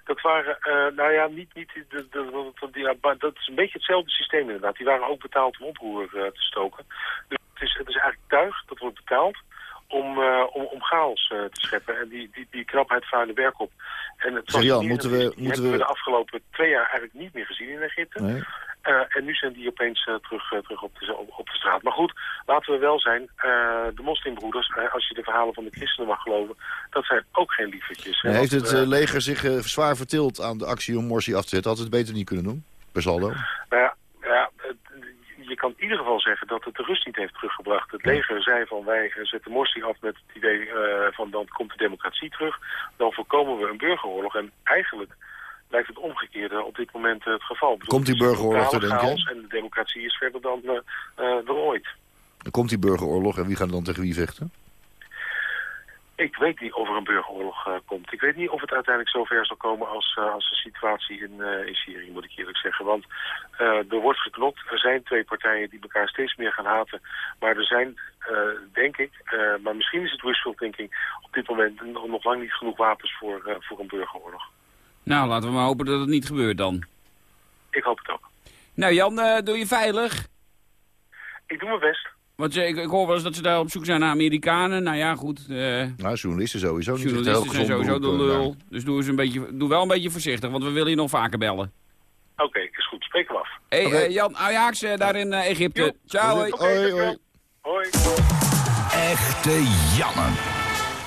Dat waren, nou ja, niet, niet de, de, de- de- die- dat is een beetje hetzelfde systeem inderdaad. Die waren ook betaald om oproer te stoken. Dus het is, het is eigenlijk tuig, dat wordt betaald om, eh, om, om chaos eh, te scheppen. En die, die, die knapheid vuile werk op. En het fascinerende moeten we- moeten hebben we- we de afgelopen twee jaar eigenlijk niet meer gezien in Egypte. Nee. Eh, en nu zijn die opeens terug, terug op, de, op, op de straat. Maar goed, laten we wel zijn, de moslimbroeders, als je de verhalen van de christenen mag geloven, dat zijn ook geen. En heeft het leger zich zwaar vertild aan de actie om Morsi af te zetten? Had het beter niet kunnen doen, per saldo? Nou ja, ja, je kan in ieder geval zeggen dat het de rust niet heeft teruggebracht. Het leger zei van wij zetten Morsi af met het idee eh, van dan komt de democratie terug. Dan voorkomen we een burgeroorlog. En eigenlijk lijkt het omgekeerde op dit moment eh, het geval. Bedoel, Komt die burgeroorlog totale er, denk je? chaos En de democratie is verder dan, dan ooit. Dan komt die burgeroorlog en wie gaat dan tegen wie vechten? Ik weet niet of er een burgeroorlog eh, komt. Ik weet niet of het uiteindelijk zover zal komen als, eh, als de situatie in, eh, in Syrië, moet ik eerlijk zeggen. Want er wordt geknokt. Er zijn twee partijen die elkaar steeds meer gaan haten. Maar er zijn, denk ik, maar misschien is het wishful thinking... op dit moment nog lang niet genoeg wapens voor, voor een burgeroorlog. Nou, laten we maar hopen dat het niet gebeurt dan. Ik hoop het ook. Nou Jan, doe je veilig? Ik doe mijn best. Want ik, ik hoor wel eens dat ze daar op zoek zijn naar Amerikanen. Nou ja, goed. eh, Nou, journalisten sowieso niet. journalisten zijn sowieso de beroep, eh, lul. Dus doe, eens een beetje, doe wel een beetje voorzichtig, want we willen je nog vaker bellen. Oké, is goed. Spreken we af. Hé, Oké. eh, Jan Ajax daar in Egypte. Ciao. hoi. Oké, Hoi, hoi. Hoi. Echte Janne.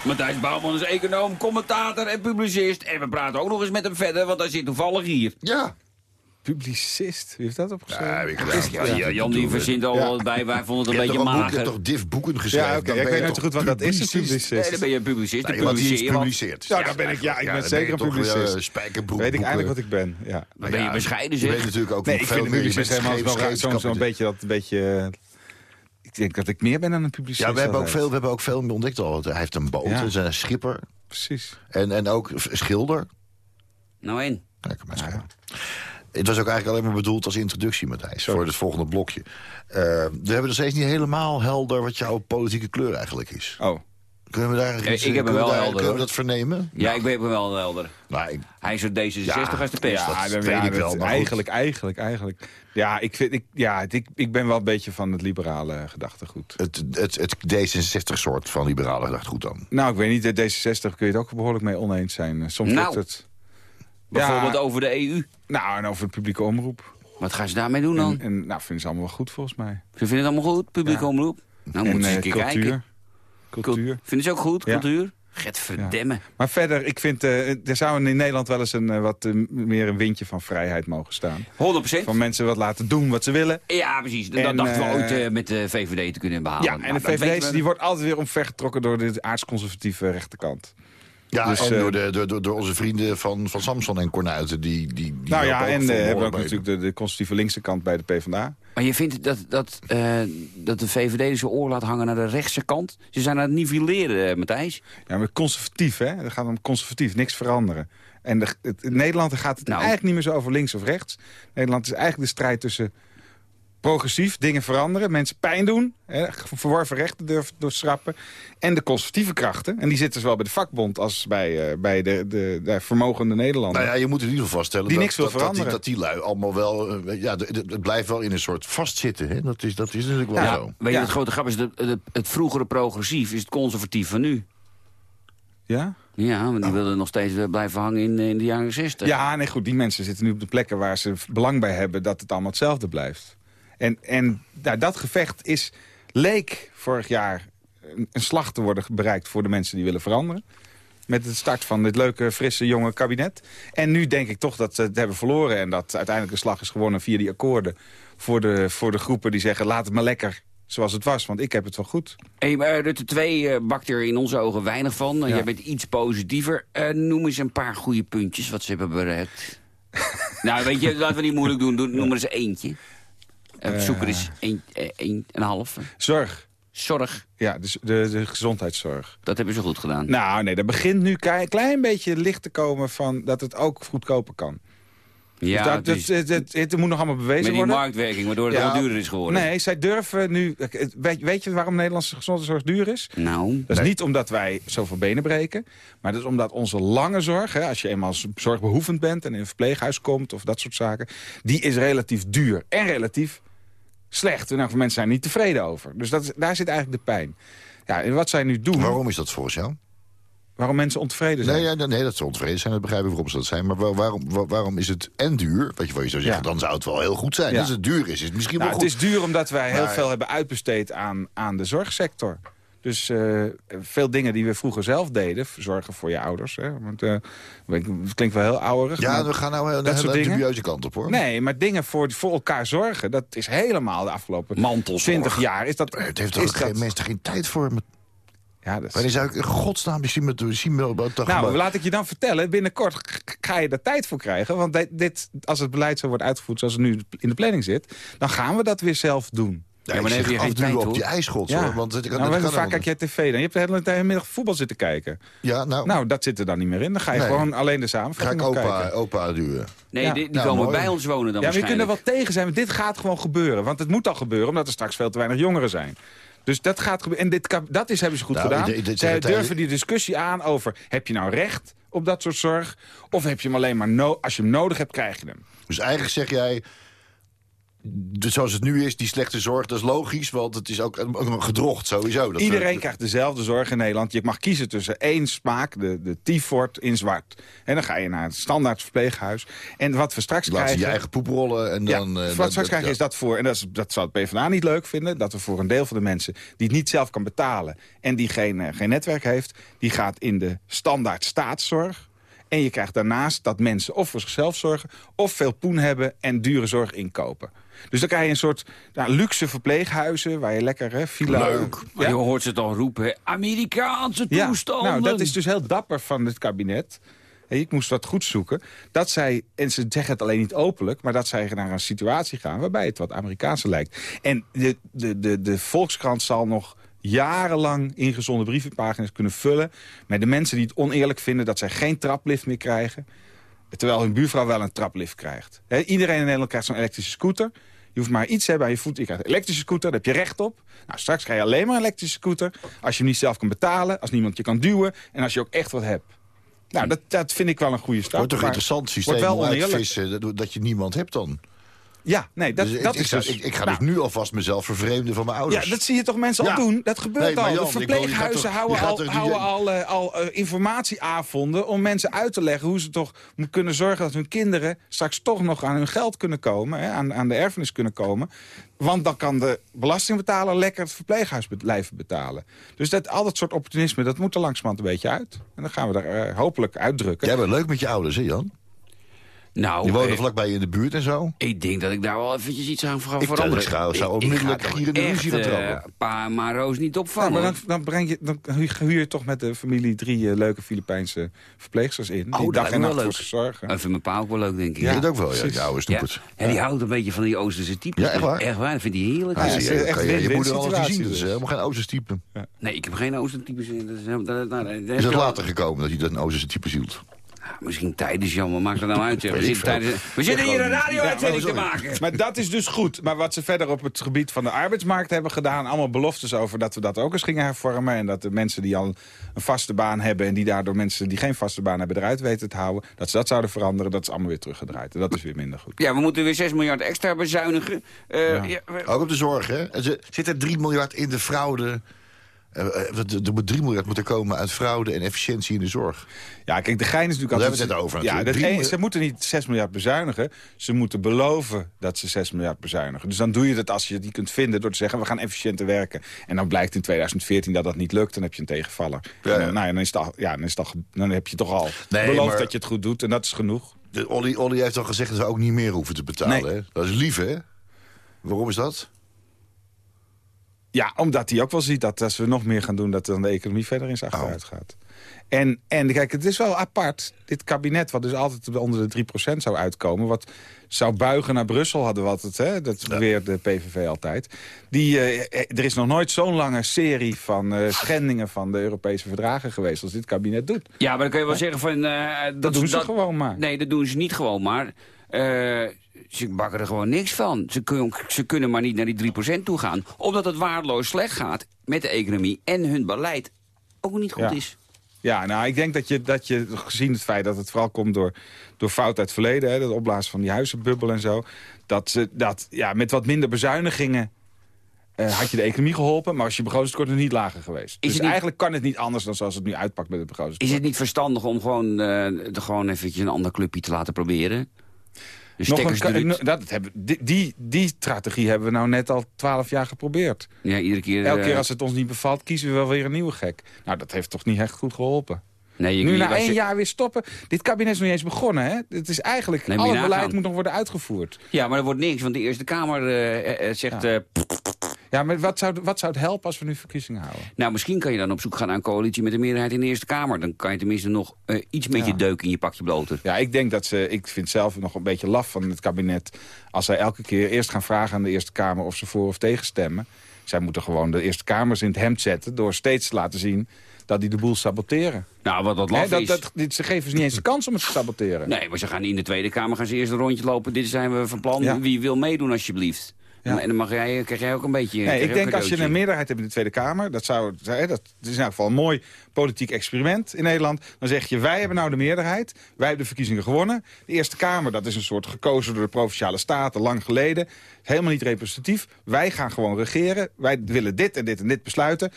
Matthijs Bouwman is econoom, commentator en publicist. En we praten ook nog eens met hem verder, want hij zit toevallig hier. Ja. Publicist, wie heeft dat opgeschreven? Ja, ik. Ja, ja, Jan die verzint al wat bij, wij vonden het Je een beetje een boek, je hebt mager. toch div boeken geschreven? Ja, oké. Dan ik ben weet je niet zo goed wat dat is, een publicist. Nee, dan ben je een publicist. Nee, een want die is publiceer, want- gepubliceerd. Ja, dan ben ik, ja, ik ben zeker je een toch, publicist. eh, spijkerbroek, Weet ik eigenlijk wat ik ben, ja. Dan ben je bescheiden, Je weet zeg. natuurlijk ook Nee, ik veel vind. Je publicist helemaal zo'n beetje dat een beetje... Ik denk dat ik meer ben dan een publicist. Ja, we hebben, ook veel, we hebben ook veel ontdekt al. Hij heeft een boot, hij is een schipper Precies. en, en ook schilder. Nou? Ja, kan maar. Het was ook eigenlijk alleen maar bedoeld als introductie, Matthijs, voor het volgende blokje. Eh, we hebben nog steeds niet helemaal helder wat jouw politieke kleur eigenlijk is. Oh. Kunnen we daar Eh, iets, ik heb hem kunnen we wel daar- helder, Kunnen we dat vernemen? Ja, ik ben wel helder. Nou, ik, Hij is zo D66 als de pest. Ja, dat weet ja, ik wel, eigenlijk, eigenlijk, eigenlijk. Ja, ik, vind, ik, ja ik, ik ben wel een beetje van het liberale gedachtegoed. het, het, het D66-soort van liberale gedachtegoed dan. Nou, ik weet niet, de D66 kun je het ook behoorlijk mee oneens zijn. Soms Nou. lukt het. Bijvoorbeeld Ja, over de EU. Nou, en over de publieke omroep. Wat gaan ze daarmee doen dan? En, en nou, vinden ze allemaal wel goed volgens mij. Ze vinden het allemaal goed, publieke Ja. omroep. Nou, en moeten ze eh, een keer cultuur. kijken. Cultuur. Vinden ze ook goed, cultuur? Get verdemmen. Maar verder, ik vind, eh, er zou in Nederland wel eens een, eh, wat meer een windje van vrijheid mogen staan. 100%. Van mensen wat laten doen wat ze willen. Ja, precies. Dat En, dachten we ooit met de VVD te kunnen behalen. Ja, en Nou, de dat VVD die wordt altijd weer omvergetrokken door de aardsconservatieve rechterkant. Ja, Dus, en eh, door, de, door, door, door onze vrienden van, van Samson en Cornuiten. Die, die, die nou ja, en voor eh, hebben we ook natuurlijk de, de conservatieve linkse kant bij de PvdA. Maar je vindt dat, dat, eh, dat de VVD zijn oor laat hangen naar de rechtse kant? Ze zijn aan het nivelleren, Matthijs. Ja, maar conservatief, hè? Het gaat om conservatief, niks veranderen. En de, het, in Nederland gaat het Nou. eigenlijk niet meer zo over links of rechts. Nederland is eigenlijk de strijd tussen progressief, dingen veranderen, mensen pijn doen, hè, verworven rechten durven doorschrappen, en de conservatieve krachten. En die zitten zowel bij de vakbond als bij, eh, bij de, de, de vermogende Nederlanders. Nou ja, je moet in ieder geval vaststellen Die dat, niks wil dat, dat, die, veranderen. dat die lui allemaal wel... eh, ja, het blijft wel in een soort vastzitten. Hè? Dat, is, dat is natuurlijk wel Ja, zo. weet je, Ja. het grote grap is, de, de- het vroegere progressief is het conservatief van nu. Ja? Ja, want die willen nog steeds blijven hangen in, eh, in de jaren 60. Ja, nee, goed, die mensen zitten nu op de plekken waar ze belang bij hebben dat het allemaal hetzelfde blijft. En, en nou, dat gevecht is, leek vorig jaar een, een slag te worden bereikt voor de mensen die willen veranderen. Met de start van dit leuke, frisse, jonge kabinet. En nu denk ik toch dat ze het hebben verloren. En dat uiteindelijk de slag is gewonnen via die akkoorden. Voor de, voor de groepen die zeggen, laat het maar lekker zoals het was. Want ik heb het wel goed. Hey, maar Rutte 2 eh, bakt er in onze ogen weinig van. Ja. Jij bent iets positiever. Eh, noem eens een paar goede puntjes wat ze hebben bereikt. nou, weet je, laten we niet moeilijk doen. Doe, noem er eens eentje. Uh, een, eh, een, een half. Zorg. Zorg. Ja, dus de, de gezondheidszorg. Dat hebben ze goed gedaan. Nou, nee, er begint nu een klein beetje licht te komen van dat het ook goedkoper kan. Ja, Dus dat, het is- het, het, het- het moet nog allemaal bewezen met die worden. marktwerking, waardoor het Ja. duurder is geworden. Nee, zij durven nu... Weet, weet je waarom Nederlandse gezondheidszorg duur is? Nou, Dat is niet omdat wij zoveel benen breken. Maar dat is omdat onze lange zorg... Hè, als je eenmaal zorgbehoevend bent en in een verpleeghuis komt... of dat soort zaken... die is relatief duur en relatief slecht. En nou, mensen zijn er niet tevreden over. Dus dat daar zit eigenlijk de pijn. Ja, en wat zij nu doen... Waarom is dat volgens jou? Waarom mensen ontevreden zijn? Nee, ja, nee, dat ze ontevreden zijn, dat begrijp ik waarom ze dat zijn. Maar waar- waarom, waar- waarom is het en duur? Weet je wat je zou zeggen, Ja. dan zou het wel heel goed zijn. Ja. Als het duur is, is het misschien Nou, wel het goed. is duur omdat wij heel Maar- veel hebben uitbesteed aan, aan de zorgsector. Dus eh, veel dingen die we vroeger zelf deden, zorgen voor je ouders. Hè, want, eh, het klinkt wel heel ouderig. Ja, we gaan nou een dat soort hele dingen. dubieuze kant op, hoor. Nee, maar dingen voor, voor elkaar zorgen, dat is helemaal de afgelopen Mantelzorg. 20 jaar. Is dat, Het heeft toch geen dat, mensen geen tijd voor. Met, ja, dat is- wanneer zou ik in godsnaam zien met zien met toch nou, maar- laat ik je dan vertellen. Binnenkort ga je daar tijd voor krijgen. Want dit, dit, als het beleid zo wordt uitgevoerd zoals het nu in de planning zit... dan gaan we dat weer zelf doen. Ja, Ja, maar ik dan heb je geen tijd, op hoor. die ijsschots, hoor. Want het, kan, nou, het kan vaak kijk jij tv dan? Je hebt de hele, de hele middag voetbal zitten kijken. Ja, nou, Nou, dat zit er dan niet meer in. Dan ga je Nee. gewoon alleen de ga samenvatting ik nog opa, kijken. opa duwen. nee, Ja. die, die Nou, komen mooi. bij ons wonen dan Ja, maar je kunt er wel tegen zijn, maar dit gaat gewoon gebeuren. Want het moet al gebeuren, omdat er straks veel te weinig jongeren zijn. Dus dat gaat gebeuren. En dit, dat is, hebben ze goed Nou, gedaan. ik- ik- ik- Zij ik- durven die discussie aan over... heb je nou recht op dat soort zorg? Of heb je hem alleen maar... No als je hem nodig hebt, krijg je hem. Dus eigenlijk zeg jij... Dus zoals het nu is, die slechte zorg, dat is logisch. Want het is ook een, gedrocht sowieso. Dat Iedereen we- krijgt dezelfde zorg in Nederland. Je mag kiezen tussen één smaak, de, de Tifort in zwart. En dan ga je naar het standaard verpleeghuis. En wat we straks Laat krijgen... je eigen poep rollen en Ja, dan... eh, wat dat- straks dat- krijgen is dat voor, en dat, is, dat zou het PvdA niet leuk vinden... dat we voor een deel van de mensen die het niet zelf kan betalen... en die geen, eh, geen netwerk heeft, die gaat in de standaard staatszorg... En je krijgt daarnaast dat mensen of voor zichzelf zorgen... of veel poen hebben en dure zorg inkopen. Dus dan krijg je een soort nou, luxe verpleeghuizen... waar je lekker hè, villa... Leuk. Maar je hoort ze toch roepen, Amerikaanse toestanden. nou, dat is dus heel dapper van het kabinet. Hey, Ik moest wat goed zoeken. Dat zij, en ze zeggen het alleen niet openlijk... maar dat zij naar een situatie gaan waarbij het wat Amerikaanse lijkt. En de, de, de, de Volkskrant zal nog jarenlang ingezonde brievenpagina's kunnen vullen... met de mensen die het oneerlijk vinden dat zij geen traplift meer krijgen... terwijl hun buurvrouw wel een traplift krijgt. Iedereen in Nederland krijgt zo'n elektrische scooter... Je hoeft maar iets te hebben aan je voet. Je krijgt een elektrische scooter, daar heb je recht op. Nou, straks krijg je alleen maar een elektrische scooter... als je hem niet zelf kan betalen, als niemand je kan duwen... en als je ook echt wat hebt. Nou, dat, dat vind ik wel een goede stap. Wordt toch interessant wordt systeem wel om uit te oneerlijk. vissen dat, dat je niemand hebt dan? Ja, nee, dat, Dus ik- dat ik, is dus... ik, ik ga nou, dus nu alvast mezelf vervreemden van mijn ouders. Ja, dat zie je toch mensen Ja. al doen? Dat gebeurt Nee, al. Jan, de verpleeghuizen toch- houden al, houden al, eh, al eh, informatieavonden... om mensen uit te leggen hoe ze toch moeten kunnen zorgen... dat hun kinderen straks toch nog aan hun geld kunnen komen... Hè, aan, aan de erfenis kunnen komen. Want dan kan de belastingbetaler lekker het verpleeghuis blijven betalen. Dus dat, al dat soort opportunisme, dat moet er langzamerhand een beetje uit. En dan gaan we daar eh, hopelijk uitdrukken. Jij bent leuk met je ouders, hè Jan? Nou, Die wonen eh, vlakbij je in de buurt en zo. Ik denk dat ik daar wel eventjes iets aan ga Ik veranderen. zou- zou Ik- ik onmiddellijk hier in de ruzie gaan eh, trappen. pa maar Roos niet Ja, opvangen. maar dan, dan, breng je, dan huur je toch met de familie drie eh, leuke Filipijnse verpleegsters in. Die Oh, dat dag en nacht wel voor ze zorgen. Dat vindt mijn pa ook wel leuk, denk ik. Ja, dat ook wel, ja, je oude Ja. snoepert. En die houdt een beetje van die Oosterse types. Ja, echt waar? Echt waar, dat vindt hij heerlijk. Ja, Ja, je, echt kan je, je win-win moeder alles niet zien, situatie dat is dus. helemaal geen Oosterse type. Nee, ik heb geen Oosterse types. is, het je later gekomen dat hij dat een Oosterse type Misschien tijdens, Jan, wat maakt er nou uit? zeg? We zitten, tijdens, we zitten hier een radio-uitzending te maken. Maar dat is dus goed. Maar wat ze verder op het gebied van de arbeidsmarkt hebben gedaan... allemaal beloftes over dat we dat ook eens gingen hervormen... en dat de mensen die al een vaste baan hebben... en die daardoor mensen die geen vaste baan hebben eruit weten te houden... dat ze dat zouden veranderen, dat is allemaal weer teruggedraaid. En dat is weer minder goed. Ja, we moeten weer 6 miljard extra bezuinigen. Eh, ja, we- Ook op de zorg, hè? Zit er 3 miljard in de fraude. Eh, eh, Er moet 3 miljard moeten komen uit fraude en efficiëntie in de zorg. Ja, kijk, de gein is natuurlijk Daar altijd... hebben we het over Ja, dat ze moeten niet 6 miljard bezuinigen. Ze moeten beloven dat ze 6 miljard bezuinigen. Dus dan doe je dat als je het niet kunt vinden... door te zeggen, we gaan efficiënter werken. En dan blijkt in 2014 dat dat niet lukt. Dan heb je een tegenvaller. Ja, En nou ja, dan, is al, ja, dan, is al, dan heb je toch al Nee, beloofd maar- dat je het goed doet. En dat is genoeg. De, Olly, Olly heeft al gezegd dat we ook niet meer hoeven te betalen. Nee. Hè? Dat is lief, hè? Waarom is dat? Ja, omdat hij ook wel ziet dat als we nog meer gaan doen... dat dan de economie verder in zijn achteruit gaat. En, en kijk, het is wel apart. Dit kabinet, wat dus altijd onder de 3% zou uitkomen... wat zou buigen naar Brussel, hadden we altijd. Hè? Dat beweert de PVV altijd. Die, eh, er is nog nooit zo'n lange serie van eh, schendingen... van de Europese verdragen geweest als dit kabinet doet. ja, maar dan kun je wel zeggen van... eh, Dat doen ze gewoon maar. Nee, dat doen ze niet gewoon maar. Ze bakken er gewoon niks van. Ze, kun, ze kunnen maar niet naar die 3% toe gaan. Omdat het waardeloos slecht gaat met de economie en hun beleid ook niet goed Ja. is. Ja, nou, ik denk dat je, dat je gezien het feit dat het vooral komt door, door fout uit het verleden... Hè, het opblazen van die huizenbubbel en zo... dat, ze, dat ja, met wat minder bezuinigingen eh, had je de economie geholpen... maar was je begrotingstekort nog niet lager geweest. dus het niet- eigenlijk kan het niet anders dan zoals het nu uitpakt met het begrotingstekort. Is het niet verstandig om gewoon, de- gewoon eventjes een ander clubje te laten proberen? Nog een, dat hebben, die, die, die strategie hebben we nou net al twaalf jaar geprobeerd. Ja, iedere keer... Elke eh, keer als het ons niet bevalt, kiezen we wel weer een nieuwe gek. Nou, dat heeft toch niet echt goed geholpen. nee, je- Nu na één je- jaar weer stoppen. Dit kabinet is nog niet eens begonnen, hè? Het is eigenlijk, Nee, al beleid moet nog worden uitgevoerd. Ja, maar er wordt niks, want de Eerste Kamer eh, eh, zegt... eh, Ja, maar wat zou, wat zou het helpen als we nu verkiezingen houden? nou, misschien kan je dan op zoek gaan naar een coalitie met een meerderheid in de Eerste Kamer. Dan kan je tenminste nog eh, iets met je deuk in je pakje bloter. Ja, ik denk dat ze... Ik vind zelf nog een beetje laf van het kabinet... als zij elke keer eerst gaan vragen aan de Eerste Kamer... of ze voor of tegen stemmen. Zij moeten gewoon de Eerste Kamers in het hemd zetten... door steeds te laten zien dat die de boel saboteren. Nou, wat dat laf dat, is... dat, dit, ze geven ze niet eens de kans om het te saboteren. Nee, maar ze gaan in de Tweede Kamer gaan ze eerst een rondje lopen. Dit zijn we van plan. Ja. Wie wil meedoen alsjeblieft? Ja. En dan mag jij, krijg jij ook een beetje... Nee, ik denk als je een meerderheid hebt in de Tweede Kamer... dat, zou, dat is in elk geval een mooi politiek experiment in Nederland... dan zeg je, wij hebben nou de meerderheid. Wij hebben de verkiezingen gewonnen. De Eerste Kamer, dat is een soort gekozen door de Provinciale Staten... lang geleden. Helemaal niet representatief. Wij gaan gewoon regeren. Wij willen dit en dit en dit besluiten.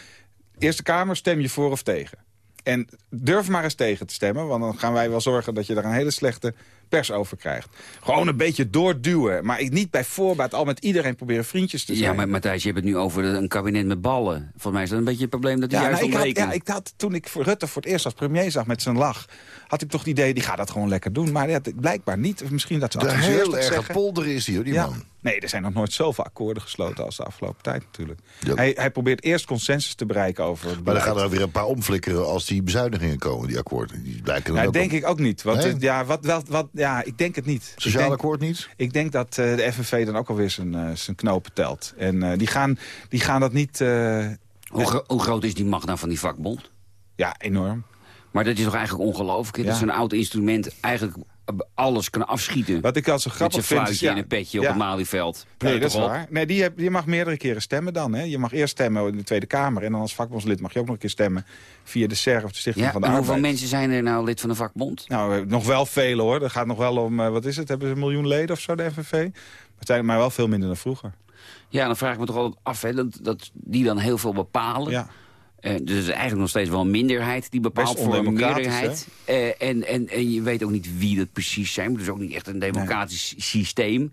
Eerste Kamer, stem je voor of tegen. En durf maar eens tegen te stemmen... want dan gaan wij wel zorgen dat je daar een hele slechte pers over krijgt. Gewoon een beetje doorduwen. Maar ik niet bij voorbaat al met iedereen proberen vriendjes te zijn. Ja, maar Matthijs, je hebt het nu over een kabinet met ballen. Volgens mij is dat een beetje het probleem dat hij Ja, juist nou, ik had, ja, ik had, toen ik voor Rutte voor het eerst als premier zag met zijn lach... had ik toch het idee, die gaat dat gewoon lekker doen. Maar ja, het- blijkbaar niet. Of misschien dat ze De heel zeggen. polder is hoor, die Ja. man. Nee, er zijn nog nooit zoveel akkoorden gesloten als de afgelopen tijd natuurlijk. Ja. Hij, hij probeert eerst consensus te bereiken over het Maar beleid. dan gaan er weer een paar omflikkeren als die bezuinigingen komen, die akkoorden. Die blijken Ja, ook denk op- ik ook niet. Want Nee? het- ja, wat, wel, wat, ja, ik denk het niet. Sociaal denk, akkoord niet? Ik denk dat eh, de FNV dan ook alweer zijn, eh, zijn knopen telt. En eh, die, gaan, die gaan dat niet... eh, Hoe, gro- hoe groot is die macht nou van die vakbond? ja, enorm. Maar dat is toch eigenlijk ongelooflijk? Dat Ja. zo'n oud instrument eigenlijk alles kan afschieten. Wat ik al zo Met grappig zijn vind... ja, en een petje ja. op het Malieveld. Nee, dat is op? waar. Nee, die heb, je mag meerdere keren stemmen dan. Hè? Je mag eerst stemmen in de Tweede Kamer. En dan als vakbondslid mag je ook nog een keer stemmen... via de SER of de Stichting Ja, van de en Arbeid. hoeveel mensen zijn er nou lid van de vakbond? Nou, eh, nog wel vele hoor. Dat gaat nog wel om, eh, wat is het? Hebben ze een miljoen leden of zo, de FNV? Maar het zijn er maar wel veel minder dan vroeger. Ja, dan vraag ik me toch altijd af, hè, dat, dat die dan heel veel bepalen. Ja. Eh, dus het is eigenlijk nog steeds wel een minderheid die bepaalt voor een meerderheid. Eh, en, en, en je weet ook niet wie dat precies zijn. Het is ook niet echt een democratisch systeem.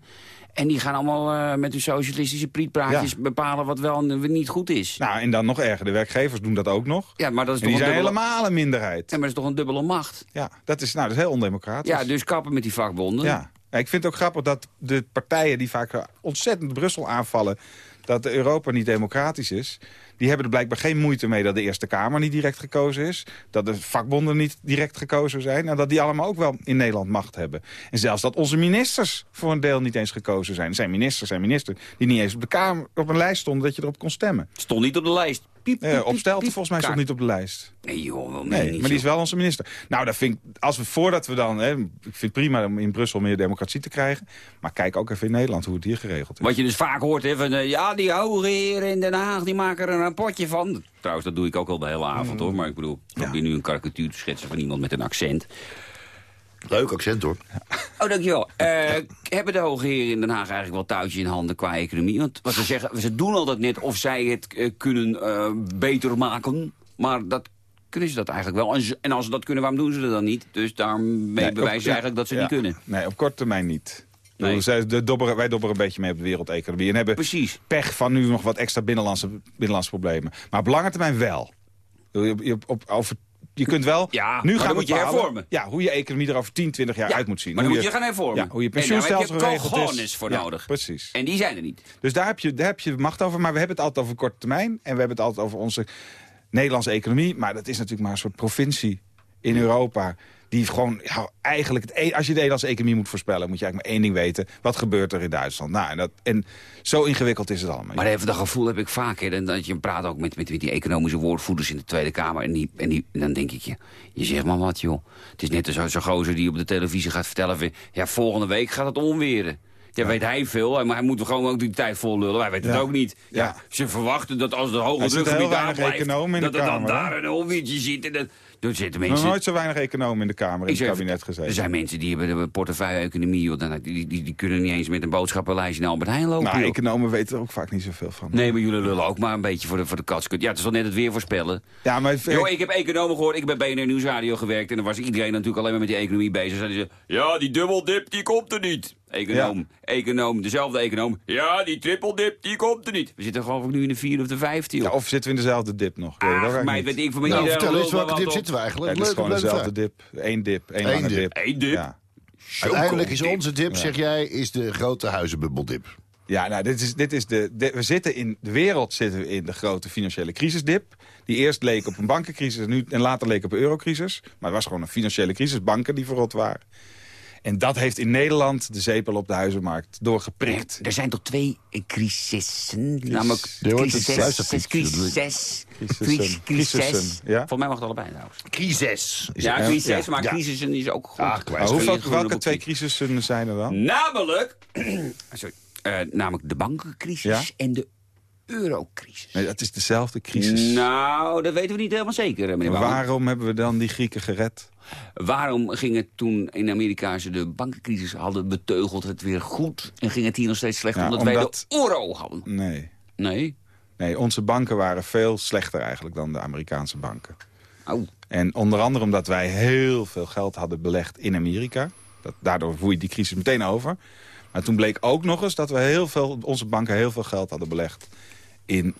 En die gaan allemaal eh, met hun socialistische prietpraatjes Ja. bepalen wat wel en wat niet goed is. Nou, en dan nog erger. De werkgevers doen dat ook nog. Ja, maar dat is En die toch zijn een dubbele... helemaal een minderheid. Ja, maar dat is toch een dubbele macht? Ja, dat is, nou, dat is heel ondemocratisch. Ja, dus kappen met die vakbonden. Ja. Ja, ik vind het ook grappig dat de partijen die vaak ontzettend Brussel aanvallen... dat Europa niet democratisch is... die hebben er blijkbaar geen moeite mee dat de Eerste Kamer niet direct gekozen is... dat de vakbonden niet direct gekozen zijn... en dat die allemaal ook wel in Nederland macht hebben. En zelfs dat onze ministers voor een deel niet eens gekozen zijn. Er zijn ministers zijn ministers die niet eens op, de kamer, op een lijst stonden... dat je erop kon stemmen. Stond niet op de lijst. Piep, piep, Eh, piep, op Stelten piep. volgens mij stond niet op de lijst. Nee joh, wel Nee, niet, maar die is wel onze minister. Nou, dat vind ik, als we voordat we dan... Hè, ik vind het prima om in Brussel meer democratie te krijgen. Maar kijk ook even in Nederland hoe het hier geregeld is. Wat je dus vaak hoort, hè, van, eh, ja, die hoge heren in Den Haag, die maken er een rapportje van. Trouwens, dat doe ik ook al de hele avond, hoor. Maar ik bedoel, ik probeer nu een karikatuur te schetsen van iemand met een accent. Leuk accent hoor. Oh, dankjewel. Eh hebben de hoge heren in Den Haag eigenlijk wel touwtje in handen qua economie? Want wat ze zeggen, ze doen altijd net of zij het eh, kunnen eh, beter maken. Maar dat kunnen ze dat eigenlijk wel. En, ze- en als ze dat kunnen, waarom doen ze dat dan niet? Dus daarmee Nee, op- bewijzen ze ja, eigenlijk dat ze ja. niet kunnen. Nee, op korte termijn niet. Nee. Nee. Zij, de dobberen, wij dobberen een beetje mee op de wereldeconomie. En hebben Precies. pech van nu nog wat extra binnenlandse, binnenlandse problemen. Maar op lange termijn wel. Je, je, op, over, je kunt wel... Ja, nu gaan moet je hervormen. Ja, hoe je economie er over 10, 20 jaar Ja, uit moet zien. Maar dan moet je gaan hervormen. Ja, hoe je heb pensioenstelsel geregeld is. voor nodig. Precies. En die zijn er niet. Dus daar heb, je, daar heb je macht over. Maar we hebben het altijd over korte termijn. En we hebben het altijd over onze Nederlandse economie. Maar dat is natuurlijk maar een soort provincie in Europa. Die gewoon ja, eigenlijk... Het, e- als je de Nederlandse economie moet voorspellen... moet je eigenlijk maar één ding weten. Wat gebeurt er in Duitsland? Nou, en, dat, en zo ingewikkeld is het allemaal. Maar even dat gevoel heb ik vaker. En dat je praat ook met, met, met die economische woordvoerders in de Tweede Kamer. En, die, en, die, en dan denk ik je, je zegt maar wat joh. Het is net zo'n zo gozer die op de televisie gaat vertellen van... ja, volgende week gaat het onweren. Ja, weet hij veel, maar hij moet gewoon ook die tijd vol lullen. Wij weten het Ja. ook niet. Ja, Ja. Ze verwachten dat als de hoge drukgebied heel daar weinig blijft... economen in de dat er dan hè? daar een onweertje zit. En dat, er zitten mensen... nooit zo weinig economen in de Kamer in het kabinet gezeten. Er zijn mensen die hebben de portefeuille-economie. Die, die, die kunnen niet eens met een boodschappenlijstje naar Albert Heijn lopen. Nou, joh. economen weten er ook vaak niet zoveel van. Nee, maar jullie lullen ook maar een beetje voor de, voor de katskut. Ja, het is wel net het weer voorspellen. Ja, maar Yo, ik heb economen gehoord. Ik heb bij BNR Nieuwsradio gewerkt. En dan was iedereen natuurlijk alleen maar met die economie bezig. Zeiden ze, ja, die dubbeldip, die komt er niet. Econoom, econoom, dezelfde econoom. Ja, die trippeldip, die komt er niet. We zitten gewoon nu in de vierde of de vijfde. Ja, of zitten we in dezelfde dip nog? Ik Ach, meid, niet. weet ik van mij. Nou, iedereen vertel eens, welke dip op. zitten we eigenlijk? Het is gewoon leuke dezelfde dip. Eén dip, één Eén lange dip. dip. Eén dip. Ja. Uiteindelijk is onze dip, zeg jij, is de grote huizenbubbeldip. Ja, nou, dit is, dit is de, de- we zitten in de wereld zitten we in de grote financiële crisisdip. Die eerst leek op een bankencrisis en, nu, en later leek op een eurocrisis. Maar het was gewoon een financiële crisis, banken die verrot waren. En dat heeft in Nederland de zepel op de huizenmarkt doorgeprikt. Er zijn toch twee crisissen? Namelijk crisis, crisis, crisis, crisis. Volgens mij mag het allebei trouwens. Crisis. Is Ja, crisis, Ja. maar Ja. crisissen is ook goed. Ah, welke twee crisissen zijn er dan? Namelijk, sorry, eh, namelijk de bankencrisis Ja? en de eurocrisis. Nee, het is dezelfde crisis. Nou, dat weten we niet helemaal zeker, eh, meneer waarom hebben we dan die Grieken gered? Waarom ging het toen in Amerika ze de bankencrisis hadden beteugeld het weer goed... en ging het hier nog steeds slecht omdat, wij de euro hadden? Nee. Nee? Nee, onze banken waren veel slechter eigenlijk dan de Amerikaanse banken. Oh. En onder andere omdat wij heel veel geld hadden belegd in Amerika. Dat, daardoor voer je die crisis meteen over. Maar toen bleek ook nog eens dat we heel veel, onze banken heel veel geld hadden belegd in...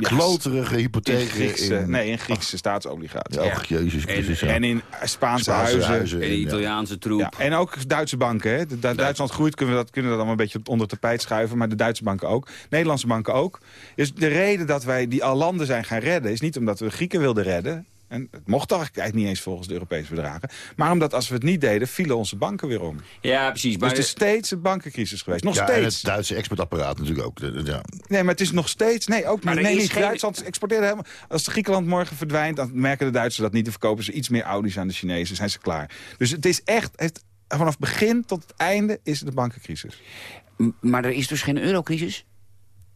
Kloterige in hypotheken. Griekse, in- nee, in Griekse staatsobligaties. Jezus Christus. ja. En in Spaanse, Spaanse huizen. huizen. En. Italiaanse troep. Ja, en ook Duitse banken. Hè. De- Duitsland groeit, kunnen we, dat, kunnen we dat allemaal een beetje onder het tapijt schuiven. Maar de Duitse banken ook. Nederlandse banken ook. Dus de reden dat wij die al landen zijn gaan redden... is niet omdat we Grieken wilden redden. En het mocht eigenlijk niet eens volgens de Europese verdragen. Maar omdat als we het niet deden, vielen onze banken weer om. Ja, precies. Dus Maar het is steeds een bankencrisis geweest. Nog Ja, en steeds. het Duitse exportapparaat natuurlijk ook. De- de- Ja. Nee, maar het is nog steeds... Nee, ook Maar niet. er Nee, niet. geen- Duitsland exporteert helemaal... Als Griekenland morgen verdwijnt, dan merken de Duitsers dat niet. Dan verkopen ze iets meer Audi's aan de Chinezen. zijn ze klaar. Dus het is echt... Het, vanaf begin tot het einde is het de bankencrisis. M- Maar er is dus geen eurocrisis?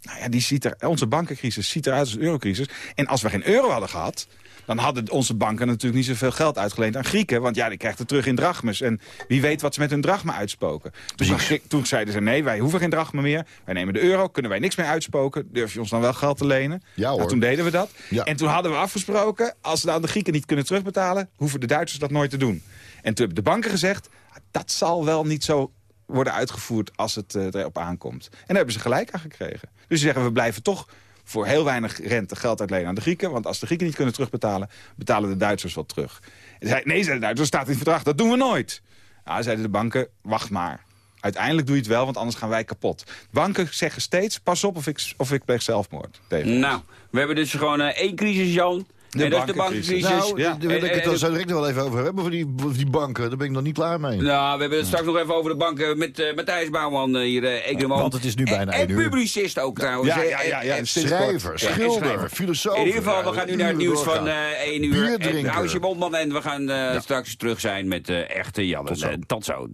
Nou ja, die ziet er, onze bankencrisis ziet eruit als een eurocrisis. En als we geen euro hadden gehad... dan hadden onze banken natuurlijk niet zoveel geld uitgeleend aan Grieken. Want ja, die krijgt het terug in drachmes. En wie weet wat ze met hun drachma uitspoken. Dus toen, zeiden ze, nee, wij hoeven geen drachma meer. Wij nemen de euro, kunnen wij niks meer uitspoken. Durf je ons dan wel geld te lenen? Ja, hoor. Nou, toen deden we dat. Ja. En toen hadden we afgesproken... als ze nou de Grieken niet kunnen terugbetalen... hoeven de Duitsers dat nooit te doen. En toen hebben de banken gezegd... dat zal wel niet zo worden uitgevoerd als het eh, erop aankomt. En daar hebben ze gelijk aan gekregen. Dus ze zeggen, we blijven toch voor heel weinig rente geld uitlenen aan de Grieken. Want als de Grieken niet kunnen terugbetalen, betalen de Duitsers wat terug. En zei, nee, zei de Duitsers, staat in het verdrag, dat doen we nooit. Nou, zeiden de banken, wacht maar. Uiteindelijk doe je het wel, want anders gaan wij kapot. Banken zeggen steeds, pas op of ik, of ik pleeg zelfmoord. Tegen. Nou, we hebben dus gewoon eh, één crisis, Jan. De en dat is de bankencrisis. Nou, daar wil ik het dan zo direct nog wel even over hebben, voor die, voor die banken. Daar ben ik nog niet klaar mee. Nou, we hebben het straks nog even over de banken met eh, Matthijs Bouwman eh, hier, eh, econoom. Want het is nu bijna En, en publicist ook trouwens. Ja, ja, ja, ja, En- Schrijver, schilder, schrijver. filosoof. In ieder geval, we gaan nu naar het nieuws van doorgaan. eh 1 uur. En hou je mondman en we gaan eh, straks terug zijn met eh echte Jan. Tot zo. Eh, Tot zo.